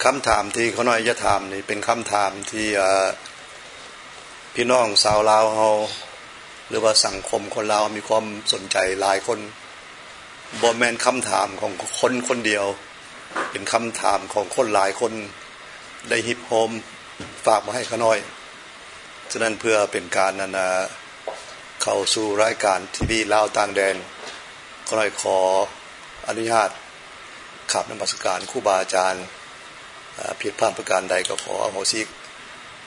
คำถามที่เขาน้อยจะถามนี่เป็นคำถามที่พี่น้องสาวลาวเฮาหรือว่าสังคมคนลาวมีความสนใจหลายคนบอแมนคำถามของคนคนเดียว เป็นคำถามของคนหลายคนได้ฮิปโฮมฝากมาให้ขาน้อย ฉะนั้นเพื่อเป็นการนันเข้าสู่รายการทีวีลาวต่างแดนก็เลยขออนุญาตขับนมัสการคู่บาอาจารย์ ผิดพลาดประการใดก็ขอโมซิ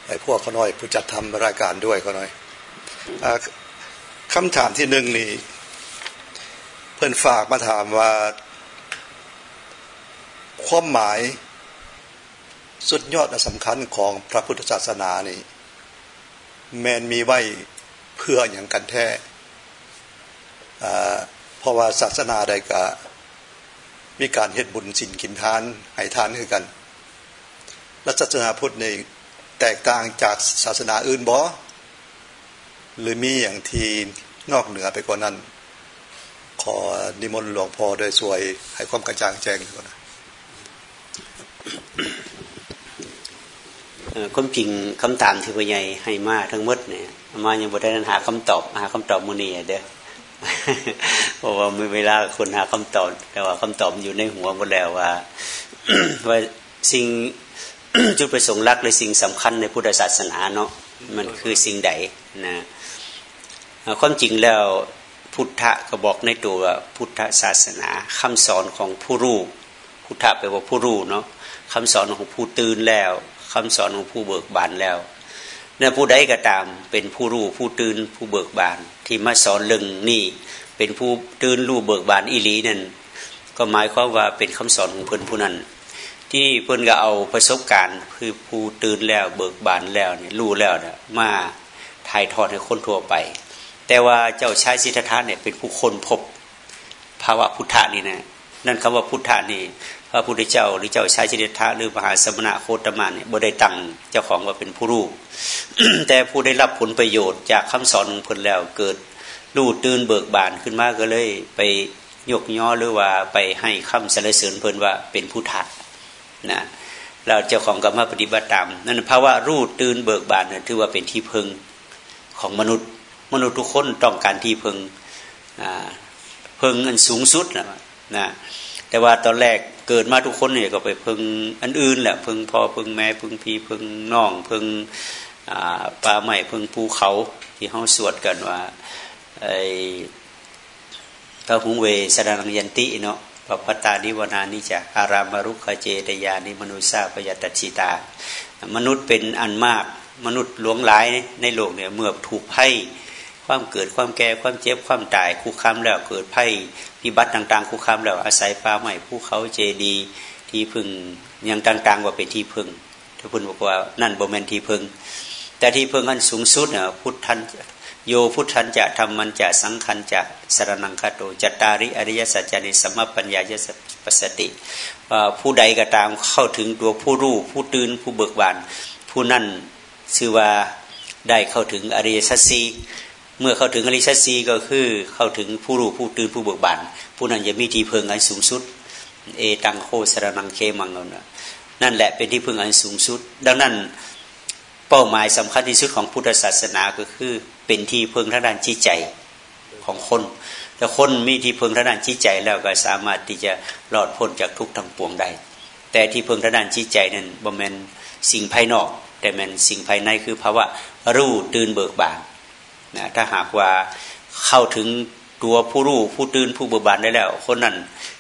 ไอ้พวกเขาน้อยผู้จัดทำรายการด้วยเขาน้อยคำถามที่หนึ่งนี่ เพื่อนฝากมาถามว่า ความหมายสุดยอดและสำคัญของพระพุทธศาสนานี่ แมนมีไว้เพื่ออย่างกันแท้เพราะว่าศาสนาใดก็มีการเฮ็ดบุญสินกินทานให้ทานคือกัน และศาสนาพุทธในแตกต่างจากศาสนาอื่นบ่หรือมีอย่างที่นอกเหนือไปกว่านั้น ขอนิมนต์หลวงพ่อโดยสวยให้ความกระจ่างแจ้งก่อนนะความจริงคำถามที่พ่อใหญ่ให้มาทั้งหมดเนี่ยมายังบ่ได้หาคำตอบหาคำตอบมื้อนี้เด้อเพราะว่ามีเวลาคนหาคำตอบ แต่ว่าคำตอบอยู่ในหัวหมดแล้วว่าว่าสิ่ง จุดประสงค์หลักหรือสิ่งสำคัญในพุทธศาสนาเนาะมันคือสิ่งใดนะความจริงแล้วพุทธะก็บอกในตัวพุทธศาสนาคำสอนของผู้รู้พุทธะแปลว่าผู้รู้เนาะคำสอนของผู้ตื่นแล้วคำสอนของผู้เบิกบานแล้วเนี่ยผู้ใดก็ตามเป็นผู้รู้ผู้ตื่นผู้เบิกบาน ที่มาสอนเรื่องนี่เป็นผู้ตื่นรู้เบิกบานอิลีนั่นก็หมายความว่าเป็นคำสอนของเพื่อนผู้นั้น ที่เพื่อนก็เอาประสบการณ์คือผู้ตื่นแล้วเบิกบานแล้วเนี่ยรู้แล้วเนี่ยมาถ่ายทอดให้คนทั่วไป แต่ว่าเจ้าชายสิทธัตถะเนี่ยเป็นผู้คนพบภาวะพุทธะนี่นะนั่นคำว่าพุทธะนี่พระพุทธเจ้าหรือเจ้าชายสิทธัตถะหรือมหาสมณะโคตมานเนี่ยบ่ได้ตั้งเจ้าของว่าเป็นผู้รู้แต่ผู้ได้รับผลประโยชน์จากคำสอนของเพิ่นแล้วเกิดรู้ตื่นเบิกบานขึ้นมาก็เลยไปยกย่อหรือว่าไปให้คำสรรเสริญเพิ่นว่าเป็นผู้ถัด นะเราเจ้าของกรรมปฏิบัติตามนั่นภาวะรู้ตื่นเบิกบานถือว่าเป็นที่พึงของมนุษย์ มนุษย์ทุกคนต้องการที่พึงพึงอันสูงสุดนะนะแต่ว่าตอนแรกเกิดมาทุกคนเนี่ยก็ไปพึงอันอื่นแหละพึงพ่อพึงแม่พึงพี่พึงน้องพึงปลาใหม่พึงภูเขาที่เขาสวดกันว่าไอ้ตาหุงเวสดานังยันติเนาะ ปปตานิวนานิจะอารามารุขเจตยานิมนุษาปยตชิตา มนุษย์เป็นอันมาก มนุษย์หลวงหลายในโลกเนี่ยเมื่อถูกไพ่ความเกิดความแก่ความเจ็บความตายคุกคามแล้วเกิดไพ่พิบัติต่าง ๆคุกคามแล้วอาศัยป่าใหม่ผู้เขาเจดีที่พึ่งยังต่างๆว่าเป็นที่พึ่งถ้าคุณบอกว่านั่นโบแมนที่พึ่ง แต่ที่พึ่งอันสูงสุดเนี่ยพุทธัน โยพุทธันจะธรรมันจะสังคันจะสรนังคาโตจตาริอริยสัจจานิสมปัญญายสปสติผู้ใดก็ตามเข้าถึงตัวผู้รู้ผู้ตื่นผู้เบิกบานผู้นั่นชื่อว่าได้เข้าถึงอริยสัจสีเมื่อเข้าถึงอริยสัจสีก็คือเข้าถึงผู้รู้ผู้ตื่นผู้เบิกบานผู้นั้นจะมีที่พึงอันสูงสุด เอตังโคสรนังเคมังนั่นแหละเป็นที่พึงอันสูงสุด ดังนั้นเป้าหมายสำคัญที่สุดของพุทธศาสนาก็คือ เป็นที่พึงทางด้านจิตใจของคนแต่คนมีที่พึงทางด้านจิตใจแล้วก็สามารถที่จะรอดพ้นจากทุกข์ทั้งปวงได้ แต่ที่พึงทางด้านจิตใจนั้นบ่แมนสิ่งภายนอก แต่แมนสิ่งภายในคือภาวะรู้ตื่นเบิกบานนะถ้าหากว่าเข้าถึงตัวผู้รู้ผู้ตื่นผู้เบิกบานได้แล้ว คนนั้น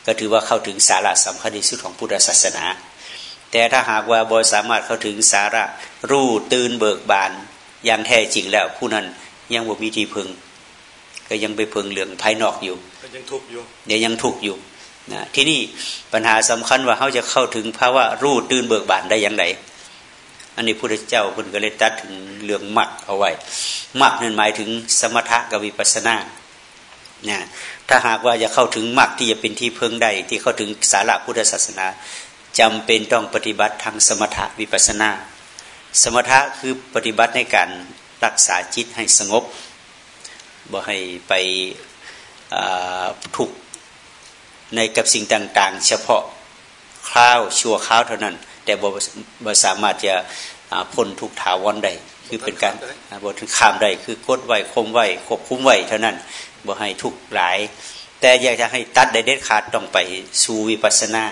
ก็ถือว่าเข้าถึงสาระสำคัญที่สุดของพุทธศาสนา แต่ถ้าหากว่าบอยสามารถเข้าถึงสาระรู้ตื่นเบิกบานอย่างแท้จริงแล้วผู้นั้น ยังบ่มีที่พึง ก็ยังไปพึงเหลืองภายนอกอยู่ก็ยังทุกอยู่เดี๋ยวยังทุกอยู่นะที่นี่ปัญหาสำคัญว่าเขาจะเข้าถึงภาวะรู้ตื่นเบิกบานได้อย่างไรอันนี้พระเจ้าคุณก็เลยตัดถึงเรื่องมักเอาไว้มักนั่นหมายถึงสมถะกับวิปัสนานะถ้าหากว่าจะเข้าถึงมักที่จะเป็นที่เพิงได้ที่เข้าถึงสาระพุทธศาสนาจำเป็นต้องปฏิบัติทางสมถะวิปัสนา สมถะคือปฏิบัติในการ รักษาจิตให้สงบบ่ให้ไปทุกในกับสิ่งต่าง ๆ เฉพาะคราวชั่วคราวเท่านั้น แต่บ่สามารถจะพ้นทุกถาวรได้คือเป็นการบ่ถึงข้ามได้คือกดไว้คมไว้ควบคุมไว้เท่านั้นบ่ให้ทุกหลาย แต่อยากจะให้ตัดได้เด็ดขาดต้องไปสู่วิปัสนา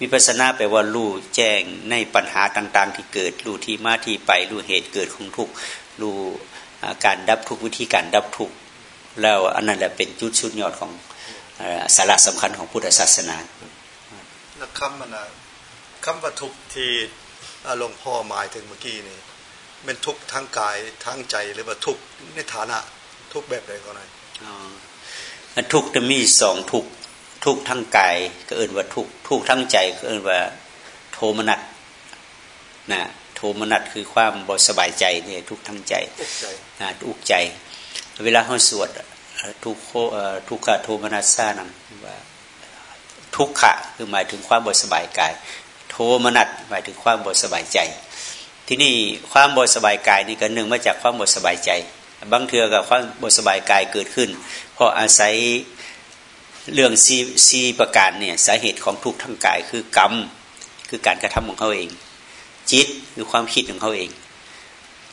วิปัสนาแปลว่ารู้แจ้งในปัญหาต่าง ๆ ที่เกิดรู้ที่มาที่ไปรู้เหตุเกิดของทุก รู้การดับทุกวิธีการดับทุกแล้วอันนั้นแหละเป็นจุดสุดยอดของสาระสำคัญของพุทธศาสนาแล้วคำมันนะคำว่าทุกที่หลวงพ่อหมายถึงเมื่อกี้นี่เป็นทุกทั้งกายทั้งใจหรือว่าทุกในฐานะทุกแบบใดก็ได้ทุกจะมีสองทุกทุกทั้งกายก็เอื่นว่าทุกทุกทั้งใจก็เอื่นว่าโทมนัสนะ โทมนัสคือความบสบายใจเนี่ยทุกทั้งใจนะทุกใจ เวลาเขาสวดทุกโคทุกขโทมนัสซานังว่าทุกขะคือหมายถึงความบสบายกาย โทมนัสหมายถึงความบสบายใจ ที่นี่ความบสบายกายนี่ก็หนึ่งมาจากความบสบายใจ บางเทือกับความบสบายกายเกิดขึ้น เพราะอาศัยเรื่องซีซีประการเนี่ยสาเหตุของทุกข์ทั้งกายคือกรรมคือการกระทำของเขาเอง จิตคือความคิดของเขาเอง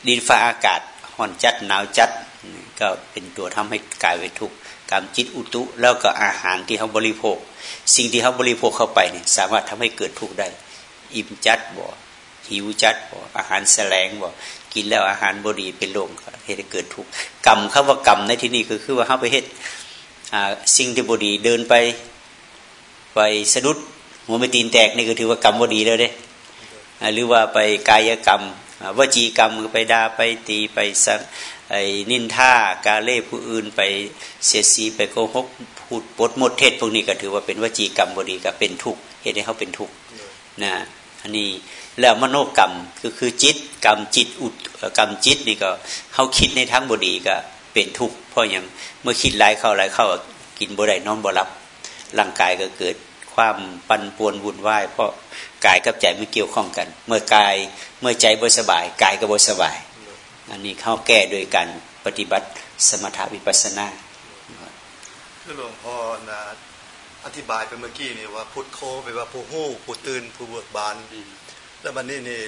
ดินฟ้าอากาศห่อนจัดหนาวจัด ก็เป็นตัวทำให้กายเป็นทุกข์กรรมจิตอุตุ แล้วก็อาหารที่เขาบริโภค สิ่งที่เขาบริโภคเข้าไปเนี่ยสามารถทำให้เกิดทุกข์ได้ อิ่มจัดบ่หิวจัดบ่อาหารแสลงบ่กินแล้วอาหารบดีเป็นโรคเหตุเกิดทุกข์กรรมคำว่ากรรมในที่นี้คือคือว่าเขาไปเหตุสิ่งที่บดีเดินไปไปสะดุดหัวไม่ตีนแตกนี่ก็ถือว่ากรรมบดีแล้วเด้ หรือว่าไปกายกรรมวจีกรรมไปด่าไปตีไปสักไอ้นินท่ากาเล่ผู้อื่นไปเสียสีไปโกหกพูดปดหมดเทศพวกนี้ก็ถือว่าเป็นวจีกรรมบดีก็เป็นทุกข์เหตุให้เขาเป็นทุกข์นะอันนี้แล้วมโนกรรมก็คือจิตกรรมจิตอุดกรรมจิตนี่ก็เขาคิดในทั้งบดีก็เป็นทุกข์เพราะอย่างเมื่อคิดหลเข้าหลเข้ากินบ่ได้นอนบ่รับร่างกายก็เกิดความปั่นป่วนวุ่นวายเพราะ กายกับใจไม่เกี่ยวข้องกัน เมื่อกายเมื่อใจบ่สบายกายก็บ่สบาย อันนี้เข้าแก้โดยการปฏิบัติสมถวิปัสนาคือหลวงพ่อนะอธิบายไปเมื่อกี้นี่ว่าพุทโคไปว่าผู้หู้ผู้ตื่นผู้เบิกบานแล้วมันนี่นี่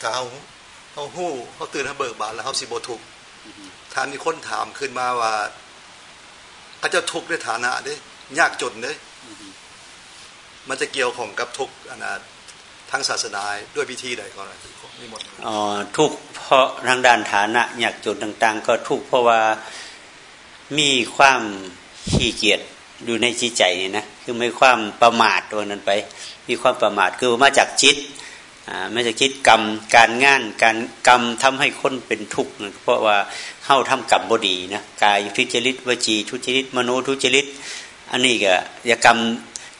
ถ้าเขาเขาหู้เขาตื่นเขาเบิกบานแล้วเขาสิบทุกถามีคนถามขึ้นมาว่าอาจจะทุกข์ในฐานะเด้ยากจนเด้ มันจะเกี่ยวของกับทุกอนาทั้งศาสนาด้วยวิธีใดก็ได้นี่หมดอ๋อทุกเพราะทางด้านฐานะยากจนต่าง ๆ ก็ทุกเพราะว่ามีความขี้เกียจอยู่ในจิตใจนี่นะคือไม่ความประมาทตัวนั้นไป มีความประมาทคือมาจากจิตไม่จะคิดกรรมการงานการกรรมทำให้คนเป็นทุกข์เพราะว่าเข้าทำกรรมบดีนะกายทุจริตวจีทุจริตมโนทุจริตอันนี้ก็ยกรรม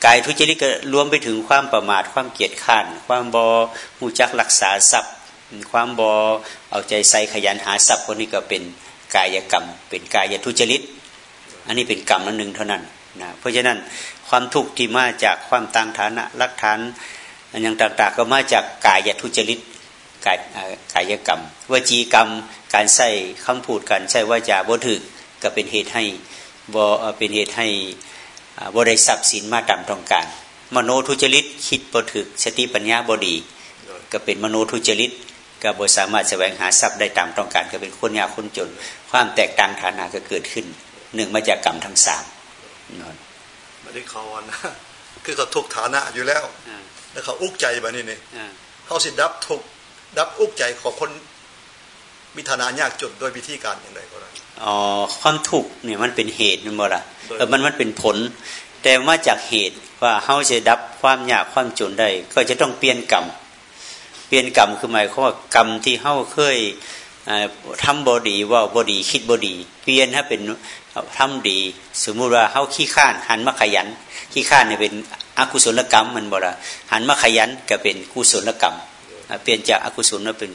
กายทุจริตก็รวมไปถึงความประมาทความเกียจข้าน ความบอหูจักรักษาทรัพย์ ความบอเอาใจใส่ขยันหาทรัพย์คนนี้ก็เป็นกายกรรม เป็นกายทุจริต อันนี้เป็นกรรมนันหนึ่งเท่านั้นนะเพราะฉะนั้นความทุกข์ที่มาจากความต่างฐานะรักฐานอันยังต่างๆ ก็มาจากกายทุจริตกายกายกรรมวจีกรรม การใส่คำพูดการใส่วาจาบ่ถึกก็เป็นเหตุให้บ่เป็นเหตุให้ บ่ได้ทรัพย์สินมาตามต้องการ มโนทุจริตคิดบ่ถึกสติปัญญาบ่ดี ก็เป็นมโนทุจริตก็บ่สามารถแสวงหาทรัพย์ได้ตามต้องการ ก็เป็นคนยากคนจน ความแตกต่างฐานะก็เกิดขึ้นหนึ่งมาจากกรรมทั้งสามนอนไม่ได้เขานะคือเขาทุกฐานะอยู่แล้วแล้วเขาอุกใจแบบนี้นี่เขาสิดับทุกดับอุกใจของคนมีฐานะยากจนโดยวิธีการอย่างไรก็ได้ อ๋อความทุกข์เนี่ยมันเป็นเหตุมันบ่ละเออมันมันเป็นผล แต่มาจากเหตุว่าเขาจะดับความยากความจนได้ ก็จะต้องเปลี่ยนกรรมเปลี่ยนกรรมคือหมายความว่ากรรมที่เขาเคยทำบอดีว่าบอดีคิดบอดี เปลี่ยนให้เป็นทำดี สมมุติว่าเขาขี้ข้านหันมาขยันขี้ข้านเนี่ยเป็นอกุศลกรรมมันบ่ละหันมาขยันก็เป็นกุศลกรรม เปลี่ยนจากอากุศลมาเป็น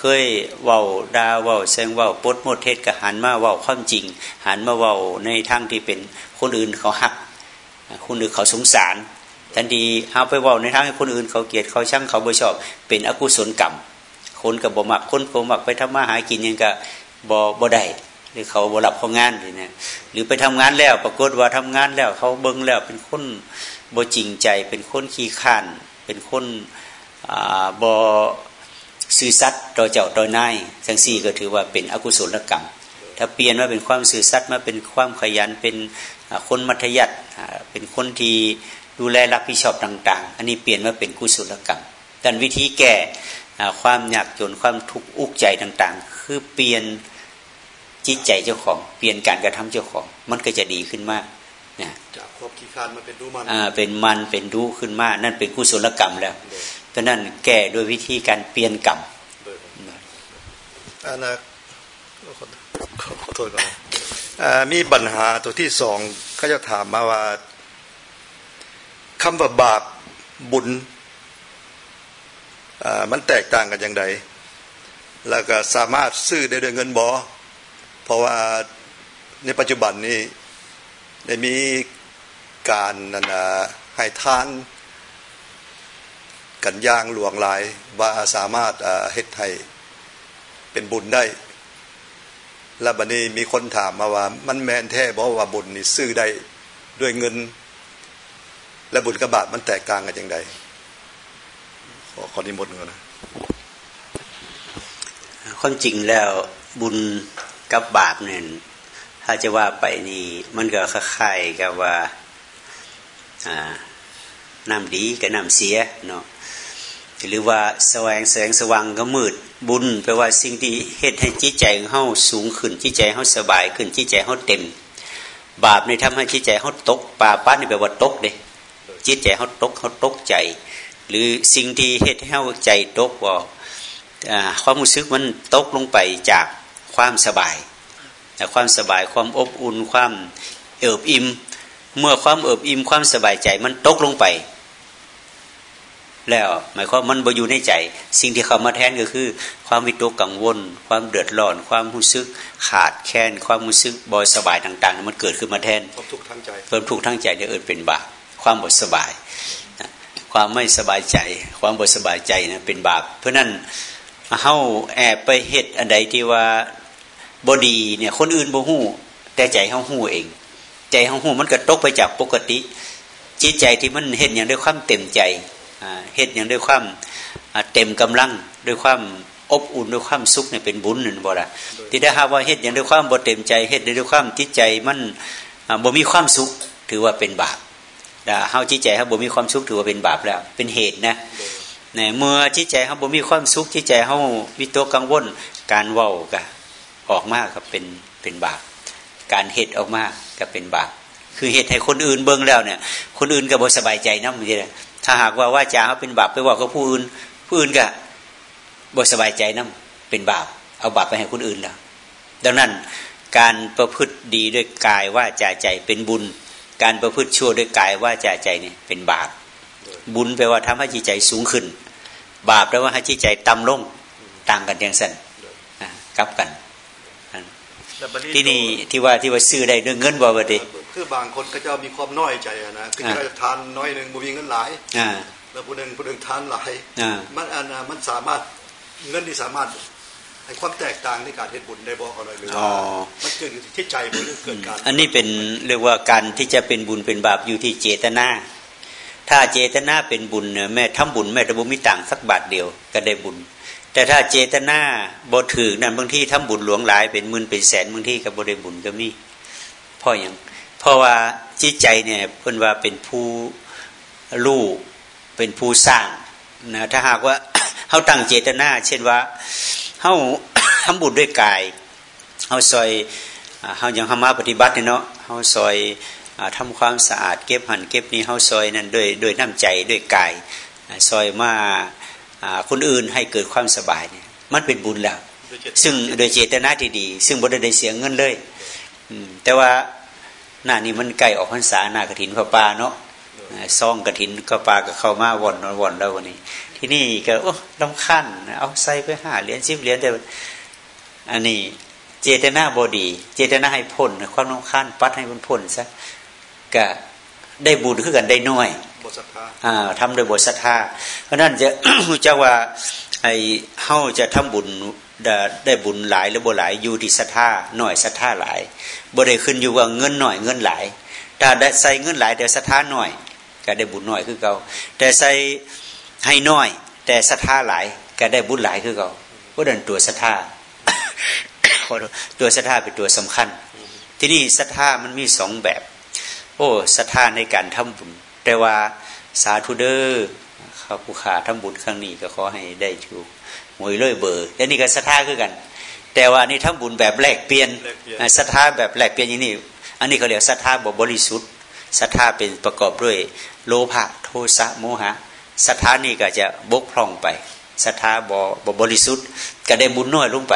เคยเว้าดาเว้าแซงเว้าปดโมดเทศก็หันมาเว้าความจริง หันมาเว้าในทางที่เป็นคนอื่นเขาหัก คนอื่นเขาสงสารทันทีเอาไปเว้าในทางให้คนอื่นเขาเกลียดเขาช่างเขาบ่ชอบ เป็นอกุศลกรรม คนกับบ่มักคนบ่มักไปทำมาหากินยังก็บ่บ่ได้หรือเขาบรับเขางานหรือเนี่ยหรือไปทำงานแล้ว ปรากฏว่าทำงานแล้ว เขาเบิ้งแล้วเป็นคนบ่จริงใจ เป็นคนขี้ข้าน เป็นคน บ่ซื่อสัตย์ต่อเจ้าต่อนายทั้งสี่ก็ถือว่าเป็นอกุศลกรรม ถ้าเปลี่ยนว่าเป็นความซื่อสัตย์มาเป็นความขยันเป็นคนมัธยัติเป็นคนที่ดูแลรับผิดชอบต่าง ๆ อันนี้เปลี่ยนมาเป็นกุศลกรรมแต่วิธีแก้ความยากจนความทุกข์อุกใจต่าง ๆ คือเปลี่ยนจิตใจเจ้าของ เปลี่ยนการกระทำเจ้าของ มันก็จะดีขึ้นมากนะจากความขี้คานมาเป็นรู้มันอ่าเป็นมันเป็นรู้ขึ้นมากนั่นเป็นกุศลกรรมแล้วเพ ราะนั้นแก้โดยวิธีการเปลี่ยนกรรมอันนะขอโทษก่อนมีปัญหาตัวที่สองเขาจะถามมาว่าคำว่าบาปบุญมันแตกต่างกันอย่างไรแล้วก็สามารถซื้อได้ด้วยเงินบอเพราะว่าในปัจจุบันนี้ได้มีการนันให้ทาน กันย่างหลวงหลายว่าสามารถเฮ็ดให้เป็นบุญได้ แล้วบัดนี้มีคนถามมาว่า มันแมนแท้บอกว่าบุญนี่ซื้อได้ด้วยเงิน และบุญกับบาปมันแตกต่างกันอย่างไรขอขอนิมนต์ก่อนนะความจริงแล้วบุญกับบาปเนี่ยถ้าจะว่าไปนี่มันก็คล้ายๆกับว่าน้ำดีกับน้ำเสียเนาะ หรือว่าแสวงแสงสว่างก็มืด บุญแปลว่าสิ่งที่เหตุให้จิตใจเฮาสูงขึ้นจิตใจเฮาสบายขึ้นจิตใจเฮาเต็ม บาปในทำให้จิตใจเฮาตกป่าป้านี่แปลว่าตกเด้จิตใจเฮาตกเฮาตกใจ หรือสิ่งที่เหตุให้เฮาใจตกว่าความรู้สึกมันตกลงไปจากความสบายแต่ความสบายความอบอุ่นความเอิบอิ่ม เมื่อความเอิบอิ่มความสบายใจมันตกลงไป แล้ว หมายความมันบอยู่ในใจ สิ่งที่เขามาแทนก็คือ ความวิตกกังวล ความเดือดร้อน ความรู้สึกขาดแคลนความรู้สึกบอยสบายต่าง ๆ มันเกิดขึ้นมาแทนความทุกข์ทั้งใจความทุกข์ทั้งใจเนี่ยเอิดเป็นบาปความบดสบาย ความไม่สบายใจ ความบดสบายใจนะเป็นบาปเพราะนั้นเฮาแอบไปเหตุอันใดที่ว่าบดีเนี่ยคนอื่นบ่หู้แต่ใจเฮาหู้เอง ใจเฮาหู้มันก็ตกไปจากปกติจิตใจที่มันเห็นอย่างด้วยความเต็มใจ เห็นอย่างด้วยความเต็มกำลังด้วยความอบอุ่นด้วยความสุขเนี่ยเป็นบุญนึ่งบ่ละที่ได้หาว่าเห็ดอย่างด้วยความบ่เต็มใจเห็ดด้วยความจิตใจมันบ่มีความสุขถือว่าเป็นบาปเฮาจิตใจครับบ่มีความสุขถือว่าเป็นบาปแล้ว เป็นเหตุนะเนี่ยเมื่อจิตใจเขาบ่มีความสุขจิตใจเขาวิตกกังวลการเว้าก็ออกมาก็เป็นเป็นบาปการเหตุออกมาก็เป็นบาปคือเหตุให้คนอื่นเบิ่งแล้วเนี่ย คนอื่นก็บ่สบายใจนะมันจะ ถ้าหากว่าว่าจาเขาเป็นบาปไปว่ากับผู้อื่นผู้อื่นก็บ่สบายใจนะเป็นบาป เอาบาปไปให้คนอื่นแล้วดังนั้นการประพฤติดีด้วยกายว่าจาใจเป็นบุญ การประพฤติชั่วด้วยกายว่าจาใจเนี่ยเป็นบาป บุญแปลว่าทำให้จิตใจสูงขึ้น บาปแปลว่าให้จิตใจต่ำลงต่างกันอย่างสั้นกลับกัน ที่นี่ที่ว่าที่ว่าซื้อได้ด้วยเงินบ่บ่ดีคือบางคนก็จะมีความน้อยใจนะคือจะทานน้อยหนึ่งบ่มีเงินหลายแล้วผู้หนึ่งผู้หนึ่งทานหลายมันอันมันสามารถเงินที่สามารถให้ความแตกต่างในการเฮ็ดบุญได้บ่อะไรหรือมันเกิดอยู่ที่ใจบ่เกิดการ อันนี้เป็นเรียกว่าการที่จะเป็นบุญเป็นบาปอยู่ที่เจตนา ถ้าเจตนาเป็นบุญเนี่ยแม่ทำบุญแม่ตะบุมีต่างสักบาทเดียวก็ได้บุญ แต่ถ้าเจตนาบถือนั่นบางที่ทำบุญหลวงหลายเป็นหมื่นเป็นแสนบางที่กับบริบุญก็มีเพราะอย่างเพราะว่าจิตใจเนี่ยเพิ่นว่าเป็นผู้รู้เป็นผู้สร้างนะถ้าหากว่าเขาตั้งเจตนา เช่นว่าเขาทำบุญด้วยกายเขาซอยเขาอย่างเขามาปฏิบัติเนาะเขาซอยทำความสะอาดเก็บหันเก็บนี้เฮาซอยนั้นด้วยด้วยน้ำใจด้วยกายซอยมา คนอื่นให้เกิดความสบายเนี่ยมันเป็นบุญแล้ว ซึ่งโดยเจตนาที่ดี ซึ่งบ่ได้เสียเงินเลยแต่ว่าหน้านี้มันใกล้ออกพรรษาหน้ากระถินข้าปลาเนาะซองกระถินข้าปลาก็เข้ามาวนวนแล้ววันนี้ ที่นี่ก็โอ้ลำคันเอาใส่ไปห้าเหรียญสิบเหรียญแต่อันนี้เจตนาบอดี เจตนาให้พ้นความลำคันปัดให้มันพ้นซะก็ได้บุญขึ้นกันได้น้อย ทำโดยบทศรัทธาเพราะนั้นจะจะว่าไอ้เฮาจะทำบุญได้บุญหลายหรือบ่หลายอยู่ที่ศรัทธาหน่อยศรัทธาหลายบ่ได้ขึ้นอยู่ว่าเงินหน่อยเงินหลายถ้าได้ใส่เงินหลายแต่ศรัทธาหน่อยก็ได้บุญหน้อยคือเก่าแต่ใส่ให้น้อย แต่ศรัทธาหลายก็ได้บุญหลายคือเก่าเพราะนั้นตัวศรัทธาตัวศรัทธาเป็นตัวสำคัญ ที่นี่ศรัทธามันมีสองแบบ โอ้ศรัทธาในการทำบุญ แต่ว่าสาธุเดอร์ข้าผู้ขาทำบุญครั้งนี้ก็ขอให้ได้ถูกหวยเลยเบอร์แล้วนี่ก็ศรัทธาคือกัน แต่ว่านี่ทำบุญแบบแลกเปลี่ยนศรัทธาแบบแลกเปลี่ยนอย่างนี้อันนี้เขาเรียกศรัทธาบบริสุทธิ์ศรัทธาเป็นประกอบด้วยโลภะโทสะโมหะศรัทธานี่ก็จะบกพร่องไปศรัทธาบบบริสุทธิ์ ก็ได้บุญน้อยลงไป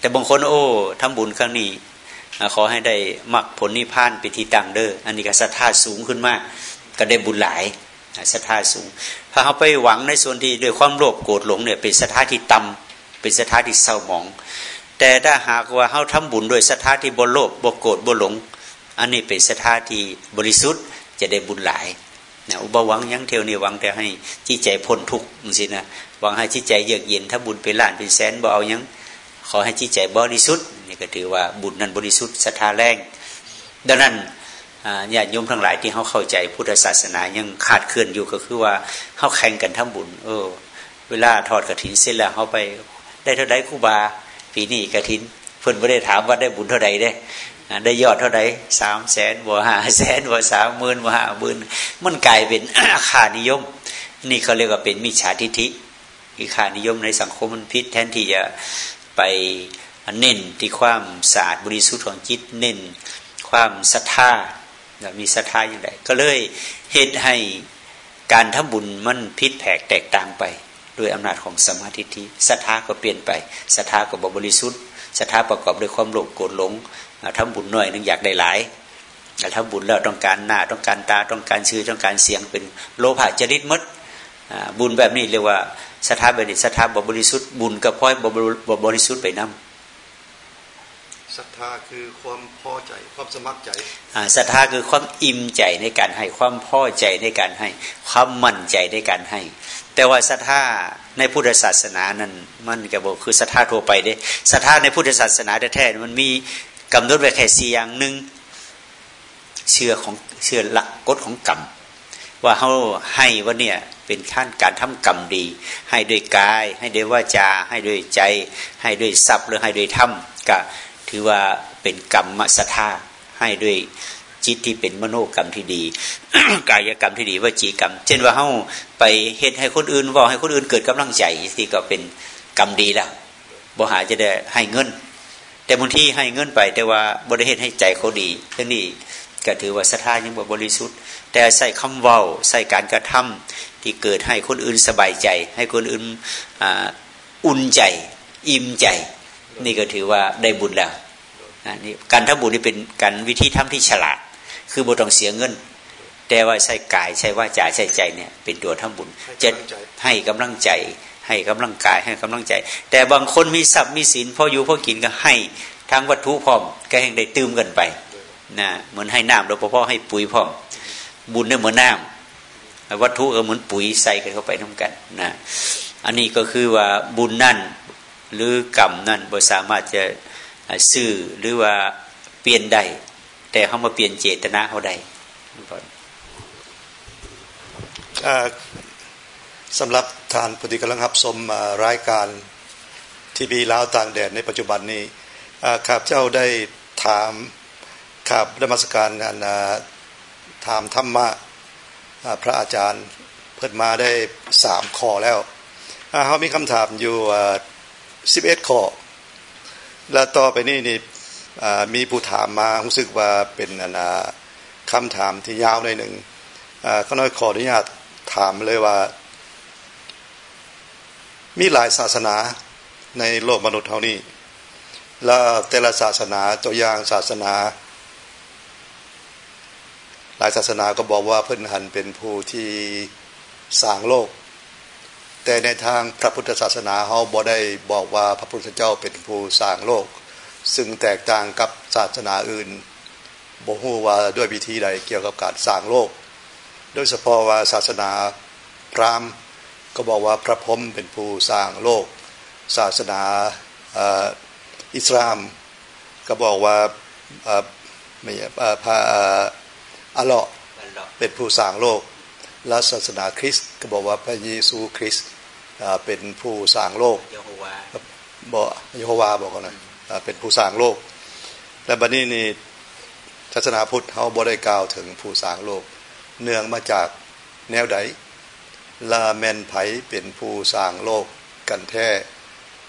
แต่บางคนโอ้ทำบุญครั้งนี้ขอให้ได้มรรคผลนิพพานไปที่ตังเด้ออันนี้ก็ศรัทธาสูงขึ้นมาก ก็ได้บุญหลายศรัทธาสูง ถ้าเขาไปหวังในส่วนที่ด้วยความโลภโกรธหลงเนี่ยเป็นศรัทธาที่ต่ำเป็นศรัทธาที่เศร้าหมอง แต่ถ้าหากว่าเขาทำบุญด้วยศรัทธาที่บโลภบโกรธบหลง อันนี้เป็นศรัทธาที่บริสุทธิ์จะได้บุญหลายนะอุบหวังยังเที่ยวนี่หวังแต่ให้จิตใจพ้นทุกข์สินะหวังให้จิตใจเยือกเย็น ถ้าบุญเป็นล้านเป็นแสนบ่เอายังขอให้จิตใจบริสุทธิ์นี่ก็ถือว่าบุญนั้นบริสุทธิ์ศรัทธาแรงดังนั้น ญาติโยมทั้งหลายที่เขาเข้าใจพุทธศาสนายังขาดเคลื่อนอยู่ก็คือว่าเขาแข่งกันทำบุญ เออ เวลาทอดกระถินเสร็จแล้วเขาไปได้เท่าไรคู่บาปีนี้กระถิน เพิ่นไม่ได้ถามว่าได้บุญเท่าไรได้ได้ยอดเท่าไรสามแสนบัวห้าแสนบัวสามหมื่นบัวห้าหมื่นมันกลายเป็นค่านิยม นี่เขาเรียกว่าเป็นมิจฉาทิฐิอีค่านิยมในสังคมมันพิษแทนที่จะไปเน้นที่ความสะอาดบริสุทธิ์ของจิตเน้น ความศรัทธา มีศรัทธาอย่างไรก็เลยเหตุให้การทำบุญมันพิษแผกแตกต่างไป ด้วยอำนาจของสมาธิที่ศรัทธาก็เปลี่ยนไปศรัทธาก็บบริสุทธิ์ศรัทธาประกอบด้วยความโลภโกรธหลงทำบุญหน่อยนึงอยากได้หลายแต่ทำบุญแล้วต้องการหน้าต้องการตาต้องการชื่อต้องการเสียงเป็นโลภะจริตมดบุญแบบนี้เรียกว่าศรัทธาแบบนี้ศรัทธาบบริสุทธิ์บุญกับพ้อยบบริสุทธิ์ไปนำ ศรัทธาคือความพอใจความสมัครใจศรัทธาคือความอิ่มใจในการให้ความพอใจในการให้ ความมั่นใจในการให้ แต่ว่าศรัทธาในพุทธศาสนานั้นมันก็บอกคือศรัทธาทั่วไปเด้ศรัทธาในพุทธศาสนาแท้ๆมันมีกำหนดไว้แค่สี่อย่างหนึ่งเชื่อของเชื่อหลักกฎของกรรมว่าเขาให้ว่าเนี่ยเป็นขั้นการทำกรรมดี ให้ด้วยกาย ให้ด้วยวาจา ให้ด้วยใจ ให้ด้วยทรัพย์หรือให้ด้วยธรรมกับ ถือว่าเป็นกรรมมศรัทธาให้ด้วยจิตที่เป็นมโนกรรมที่ดี กายกรรมที่ดีวจีกรรม เช่นว่าเฮาไปเฮ็ดให้คนอื่นบอกให้คนอื่นเกิดกำลังใจที่ก็เป็นกรรมดีแล้วบ่หาจะได้ให้เงิน แต่บางที่ให้เงินไป แต่ว่าบริเหตุให้ใจเขาดีเรื่องนี้ก็ถือว่าศรัทธายังบ่บริสุทธิ์ แต่ใส่คำเว้าใส่การกระทำที่เกิดให้คนอื่นสบายใจ ให้คนอื่นอุ่นใจ อิ่มใจ นี่ก็ถือว่าได้บุญแล้วนี่การทำบุญนี่เป็นการวิธีทำที่ฉลาด คือบุต้องเสียเงิน แต่ว่าใช้กายใช้ว่าจ่าใช้ใจเนี่ย เป็นตัวทำบุญจะให้กำลังใจ ให้กำลังกายให้กำลังใจ แต่บางคนมีทรัพย์มีสินพออยู่พอกินก็ให้ทางวัตถุพร้อมก็แห่งได้ตืมกันไปนะเหมือนให้น้ำโดยเฉพาะให้ปุ๋ยพร้อม บุญเนี่ยเหมือนน้ำวัตถุก็เหมือนปุ๋ยใส่กันเข้าไปน้ากันนะอันนี้ก็คือว่าบุญนั่น หรือกรรมนั่นบ่สามารถจะซื้อหรือว่าเปลี่ยนได้แต่เขามาเปลี่ยนเจตนาเขาได้สำหรับทานปฏิกำลังรับสมรายการทีวีลาวต่างแดนในปัจจุบันนี้ข้าพเจ้าได้ถามข้าพระมสการงานถามธรรมะพระอาจารย์เพิ่นมาได้สามข้อแล้วเขามีคำถามอยู่ สิบเอ็ดข้อ แล้วต่อไปนี่นี่มีผู้ถามมารู้สึกว่าเป็นคำถามที่ยาวในหนึ่งก็น้อยขออนุญาตถามเลยว่า มีหลายศาสนาในโลกมนุษย์เท่านี้ แล้วแต่ละศาสนาตัวอย่างศาสนา หลายศาสนาก็บอกว่าเพิ่อนหันเป็นผู้ที่สร้างโลก แต่ในทางพระพุทธศาสนาเขาบอกได้บอกว่าพระพุทธเจ้าเป็นผู้สร้างโลก ซึ่งแตกต่างกับศาสนาอื่นบอกว่าด้วยวิธีใดเกี่ยวกับการสร้างโลก โดยเฉพาะว่าศาสนาพราหมณ์ก็บอกว่าพระพรหมเป็นผู้สร้างโลก ศาสนาอิสลาม ก็บอกว่าไม่พระอัลลอฮ์เป็นผู้สร้างโลก และศาสนาคริสต์ก็บอกว่าพระเยซูคริสต์เป็นผู้สร้างโลกเยโฮวาบอกเยโฮวาบอกกันนะเป็นผู้สร้างโลกและบัดนี้นี่ศาสนาพุทธเขาบ่ได้กล่าวถึงผู้สร้างโลก เนื่องมาจากแนวใดลาแมนไผเป็นผู้สร้างโลกกันแท้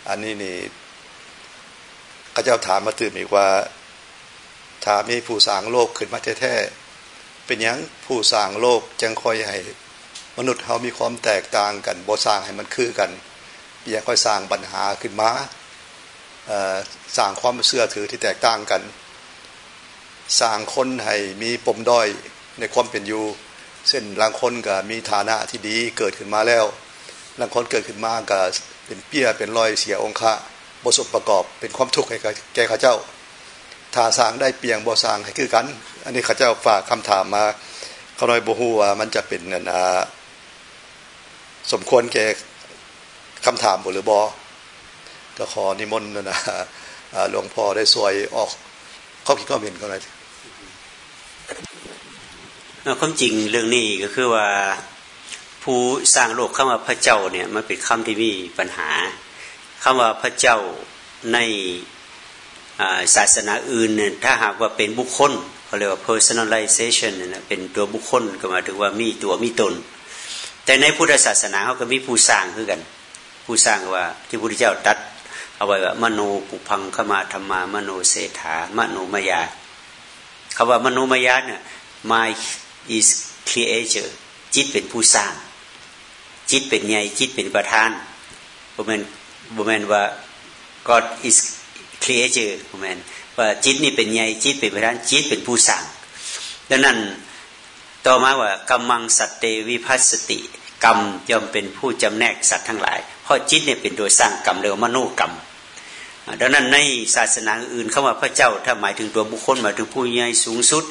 อันนี้นี่ข้าเจ้าถามมาตื่นอีกว่าถ้ามีผู้สร้างโลกขึ้นมาแท้ๆ เป็นอยังผู้สร้างโลกจังคอยให้มนุษย์เขามีความแตกต่างกันบ่สร้างให้มันคือกันอย่าค่อยสร้างปัญหาขึ้นมาสร้างความเชื่อถือที่แตกต่างกันสร้างคนให้มีปมด้อยในความเป็นอยู่เส้นบางคนก็มีฐานะที่ดีเกิดขึ้นมาแล้วบางคนเกิดขึ้นมาก็เป็นเปี้ยเป็นรอยเสียองค์ะบสมประกอบเป็นความทุกข์ให้แก่ข้าเจ้า ถ้าสร้างได้เปียงบ่สร้างให้คือกัน อันนี้ข้าเจ้าฝากคำถามมาเขาน้อยบ่ฮู้ว่ามันจะเป็นนะสมควรแก่คำถามบ่หรือบ่ก็ขอนิมนต์นะหลวงพ่อได้สวยออกข้อคิดข้อเห็นเขาหน่อยความจริงเรื่องนี้ก็คือว่าผู้สร้างโลกคำว่าพระเจ้าเนี่ยมันเป็นคำที่มีปัญหาคำว่าพระเจ้าใน ศาสนาอื่นเนี่ยถ้าหากว่าเป็นบุคคลเขาเรียกว่า personalization เนี่ยเป็นตัวบุคคลก็หมายถึงว่ามีตัวมีตน แต่ในพุทธศาสนาเขาก็มีผู้สร้างคือกัน ผู้สร้างว่าที่พระพุทธเจ้าตัดเอาไว้ว่ามโนปุพังขมาธรรมามโนเศรษฐามโนมายาคำว่ามโนมายาเนี่ย my is creator จิตเป็นผู้สร้าง จิตเป็นใหญ่จิตเป็นประธานบุเมนบุเมนว่า God is creator บุเมนว่าจิตนี่เป็นใหญ่จิตเป็นประธานจิตเป็นผู้สร้างดังนั้นต่อมาว่ากำมังสัตเตวิพัสติ กรรมย่อมเป็นผู้จำแนกสัตว์ทั้งหลาย เพราะจิตเนี่ยเป็นโดยสร้างกรรมเรียกว่ามโนกรรมดังนั้นในศาสนาอื่นเข้ามาพระเจ้า ถ้าหมายถึงตัวบุคคลหมายถึงผู้ใหญ่สูงสุด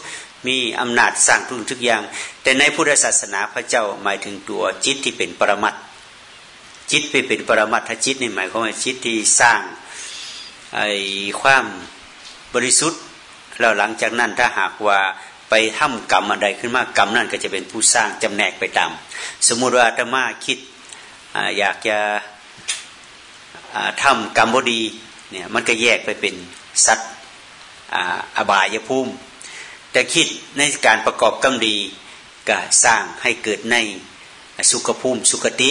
มีอำนาจสร้างทุกทุกอย่าง แต่ในพุทธศาสนาพระเจ้าหมายถึงตัวจิตที่เป็นปรมัตจิตไปเป็นปรมัตถจิตนี่หมายความว่าจิตที่สร้าง ไอ้ความบริสุทธิ์แล้วหลังจากนั้นถ้าหากว่าไปทำกรรมอะไรขึ้นมากรรมนั่นก็จะเป็นผู้สร้างจำแนกไปตาม สมมุติว่าธรรมาคิดออยากจะทำกรรมบดีเนี่ยมันก็แยกไปเป็นสัตว์อบายภูมิ แต่คิดในการประกอบกรรมดีก็สร้างให้เกิดในสุขภูมิสุขติ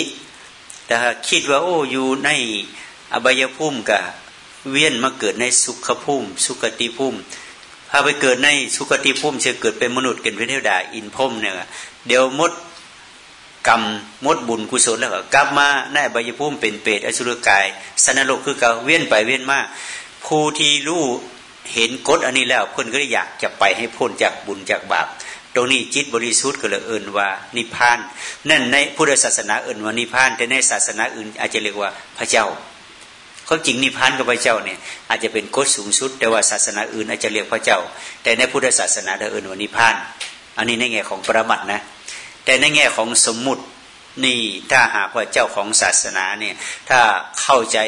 แต่คิดว่าโอ้อยู่ในอบายภูมิก็ เวียนมาเกิดในสุขภูมิ สุขติภูมิพาไปเกิดในสุขติภูมิจะเกิดเป็นมนุษย์เกิดเป็นเทวดาอินพรมเนี่ยเดี๋ยวมดกรรมมดบุญกุศลแล้วกลับมาในบายภูมิเป็นเปรตอสุรกายสนรกคือก่าเวียนไปเวียนมาผู้ที่รู้เห็นกฎอันนี้แล้วเพื่อนก็อยากจะไปให้พ้นจากบุญจากบาป ตรงนี้จิตบริสุทธิ์ก็เลยเอื่นว่านิพพาน นั่นในพุทธศาสนาเอื่นว่านิพพานแต่ในศาสนาอื่นอาจจะเรียกว่าพระเจ้า เขาจริงนิพพานกับพระเจ้าเนี่ยอาจจะเป็นกฎสูงสุด แต่ว่าศาสนาอื่นอาจจะเรียกพระเจ้า แต่ในพุทธศาสนาเอื่นว่านิพพาน อันนี้ในแง่ของประมัดนะ แต่ในแง่ของสมมุตินี่ถ้าหากว่าเจ้าของศาสนาเนี่ยถ้าเข้าใจ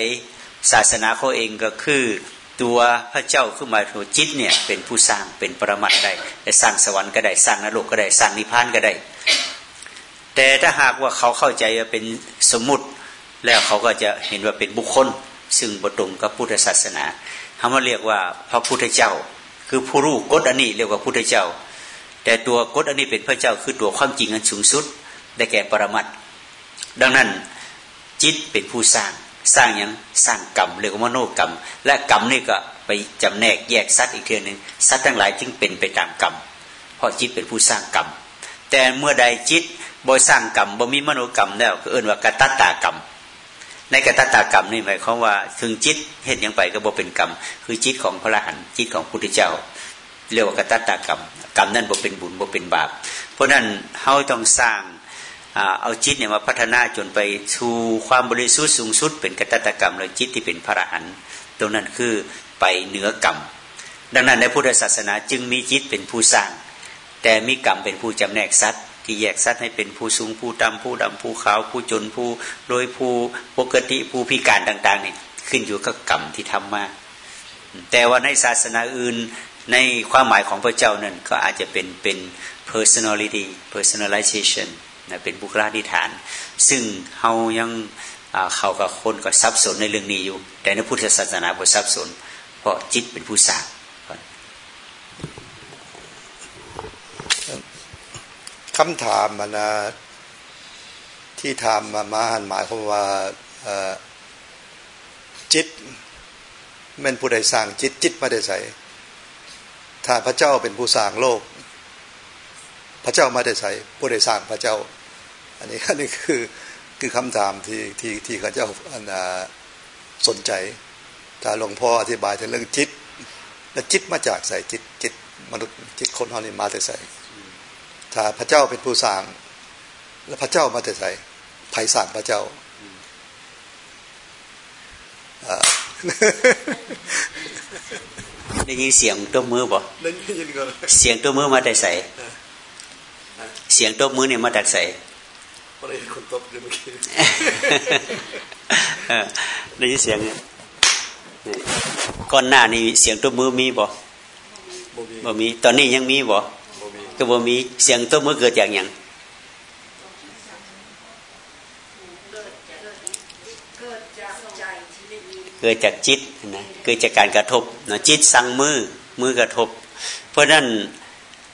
ศาสนาเขาเองก็คือตัวพระเจ้าขึ้นมาถึงจิตเนี่ยเป็นผู้สร้างเป็นปรมัตได้แต่สร้างสวรรค์ก็ได้สร้างนรกก็ได้สร้างนิพพานก็ได้ แต่ถ้าหากว่าเขาเข้าใจว่าเป็นสมมุติแล้วเขาก็จะเห็นว่าเป็นบุคคล ซึ่งบตรงกับพุทธศาสนาคำว่าเรียกว่าพระพุทธเจ้า คือผู้รู้กฎอันนี้เรียกว่าพุทธเจ้า แต่ตัวกฎอันนี้เป็นพระเจ้าคือตัวความจริงอันสูงสุดได้แก่ปรมัตดังนั้นจิตเป็นผู้สร้างสร้างอย่างสร้างกรรมเรียกว่ามโนกรรม และกรรมนี่ก็ไปจำแนกแยกสัตว์อีกเทีหนึ่งสัตว์ทั้งหลายจึงเป็นไปตามกรรม เพราะจิตเป็นผู้สร้างกรรม แต่เมื่อใดจิตบ่สร้างกรรมบ่มีมโนกรรมแล้วก็เอื่นว่ากตัตตากรรม ในกตัตตากรรมนี่หมายความว่าถึงจิตเห็นย่างไปก็บ่เป็นกรรม คือจิตของพระอรหันต์จิตของพุทธเจ้า เรียกว่ากตัตตากรรม กรรมนั่นบ่เป็นบุญบ่เป็นบาป เพราะนั้นเขาต้องสร้างเอาจิตเนี่ยมาพัฒนาจนไปชูความบริสุทธิ์สูงสุด เป็นกตตกรรมเลยจิตที่เป็นพระอรหันต์ตรงนั้นคือไปเหนือกรรม ดังนั้นในพุทธศาสนาจึงมีจิตเป็นผู้สร้าง แต่มีกรรมเป็นผู้จำแนกสัตว์ ที่แยกสัตว์ให้เป็นผู้สูงผู้ต่ำผู้ดำผู้ขาวผู้จนผู้โดยผู้ปกติผู้พิการต่างๆนี่ขึ้นอยู่กับกรรมที่ทำมา แต่ว่าในศาสนาอื่นในความหมายของพระเจ้านั้นก็อาจจะเป็นเป็น personality personalization นะเป็นบุคลาธิฐาน ซึ่งเฮายังเขากับคนก็ซับสนในเรื่องนี้อยู่ แต่ในพุทธศาสนาบ่ซับสน เพราะจิตเป็นผู้สร้าง คำถามมันนะที่ถามมาหันหมายความว่าจิตแม่นผู้ใดสร้างจิตจิตมาได้ใส่ถ้าพระเจ้าเป็นผู้สร้างโลก พระเจ้ามาได้ใส่ผู้ใดสร้างพระเจ้า อันนี้อันนี้คือคือคำถามที่ที่ที่ข้าเจ้าอันสนใจถ้าหลวงพ่ออธิบายถึงเรื่องจิต แล้วจิตมาจากใส่จิตจิตมนุษย์จิตคนเฮานี่มาแต่ใส่ ถ้าพระเจ้าเป็นผู้สร้าง แล้วพระเจ้ามาแต่ใส่ภัยสร้างพระเจ้าได้ยินเสียงตัวมือบ่ได้ยินก็เสียงตัวมือมาแต่ใส่เสียงตัวมือเนี่ยมาจากใส่ได้ยินคนตบเลยเมื่อกี้ได้ยินเสียงเนี่ยก่อนหน้านี้เสียงตัวมือมีบ่บ่มีตอนนี้ยังมีบ่ ก็บ่มีเสียงตัวมือเกิดจากอย่างเกิดจากจิตนะเกิดจากการกระทบนะจิตสั่งมือมือกระทบ เพราะนั้น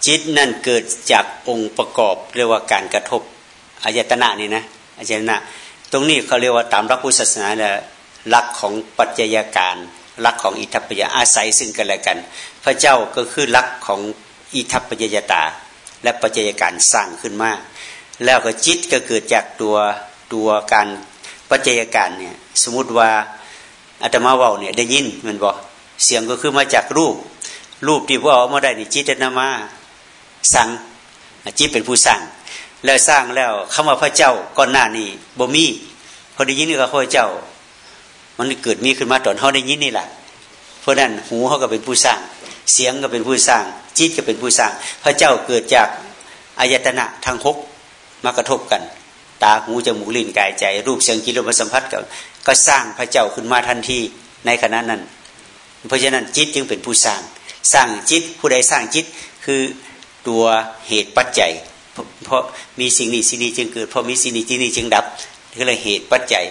จิตนั่นเกิดจากองค์ประกอบเรียกว่าการกระทบอายตนะนี่นะอายตนะ ตรงนี้เขาเรียกว่าตามรักพุทธศาสนาเนี่ยลักของปัจจัยการลักของอิทัปปยาอาศัยซึ่งกันและกัน พระเจ้าก็คือลักของ อิทัปปยยตา และปัจจัยการสร้างขึ้นมาแล้วก็จิตก็เกิดจากตัวตัวการปัจจัยการเนี่ยสมมติว่าอาตมาว่าเนี่ยได้ยินมันบอกเสียงก็คือมาจากรูป รูปที่ว่าออกมาได้นี่จิตนามาสั่งจิตเป็นผู้สั่ง แล้วสร้างแล้วคำว่าพระเจ้าก่อนหน้านี้บ่มีพอได้ยินกับพระเจ้า มันเกิดมีขึ้นมาตอนเขาได้ยินนี่แหละเพราะนั้นหูเขาก็เป็นผู้สร้าง เสียงก็เป็นผู้สร้าง จิตก็เป็นผู้สร้าง พระเจ้าเกิดจากอายตนะทางหกมากระทบกัน ตาหูจมูกลิ้นกายใจ รูปเสียงกิริยาสัมผัสกับก็สร้างพระเจ้าขึ้นมาทันทีในขณะนั้น เพราะฉะนั้นจิตจึงเป็นผู้สร้าง สร้างจิตผู้ใดสร้างจิตคือตัวเหตุปัจจัย เพราะมีสิ่งนี้สิ่งนี้จึงเกิดเพราะมีสิ่งนี้สิ่งนี้จึงดับก็เลยเหตุปัจจัย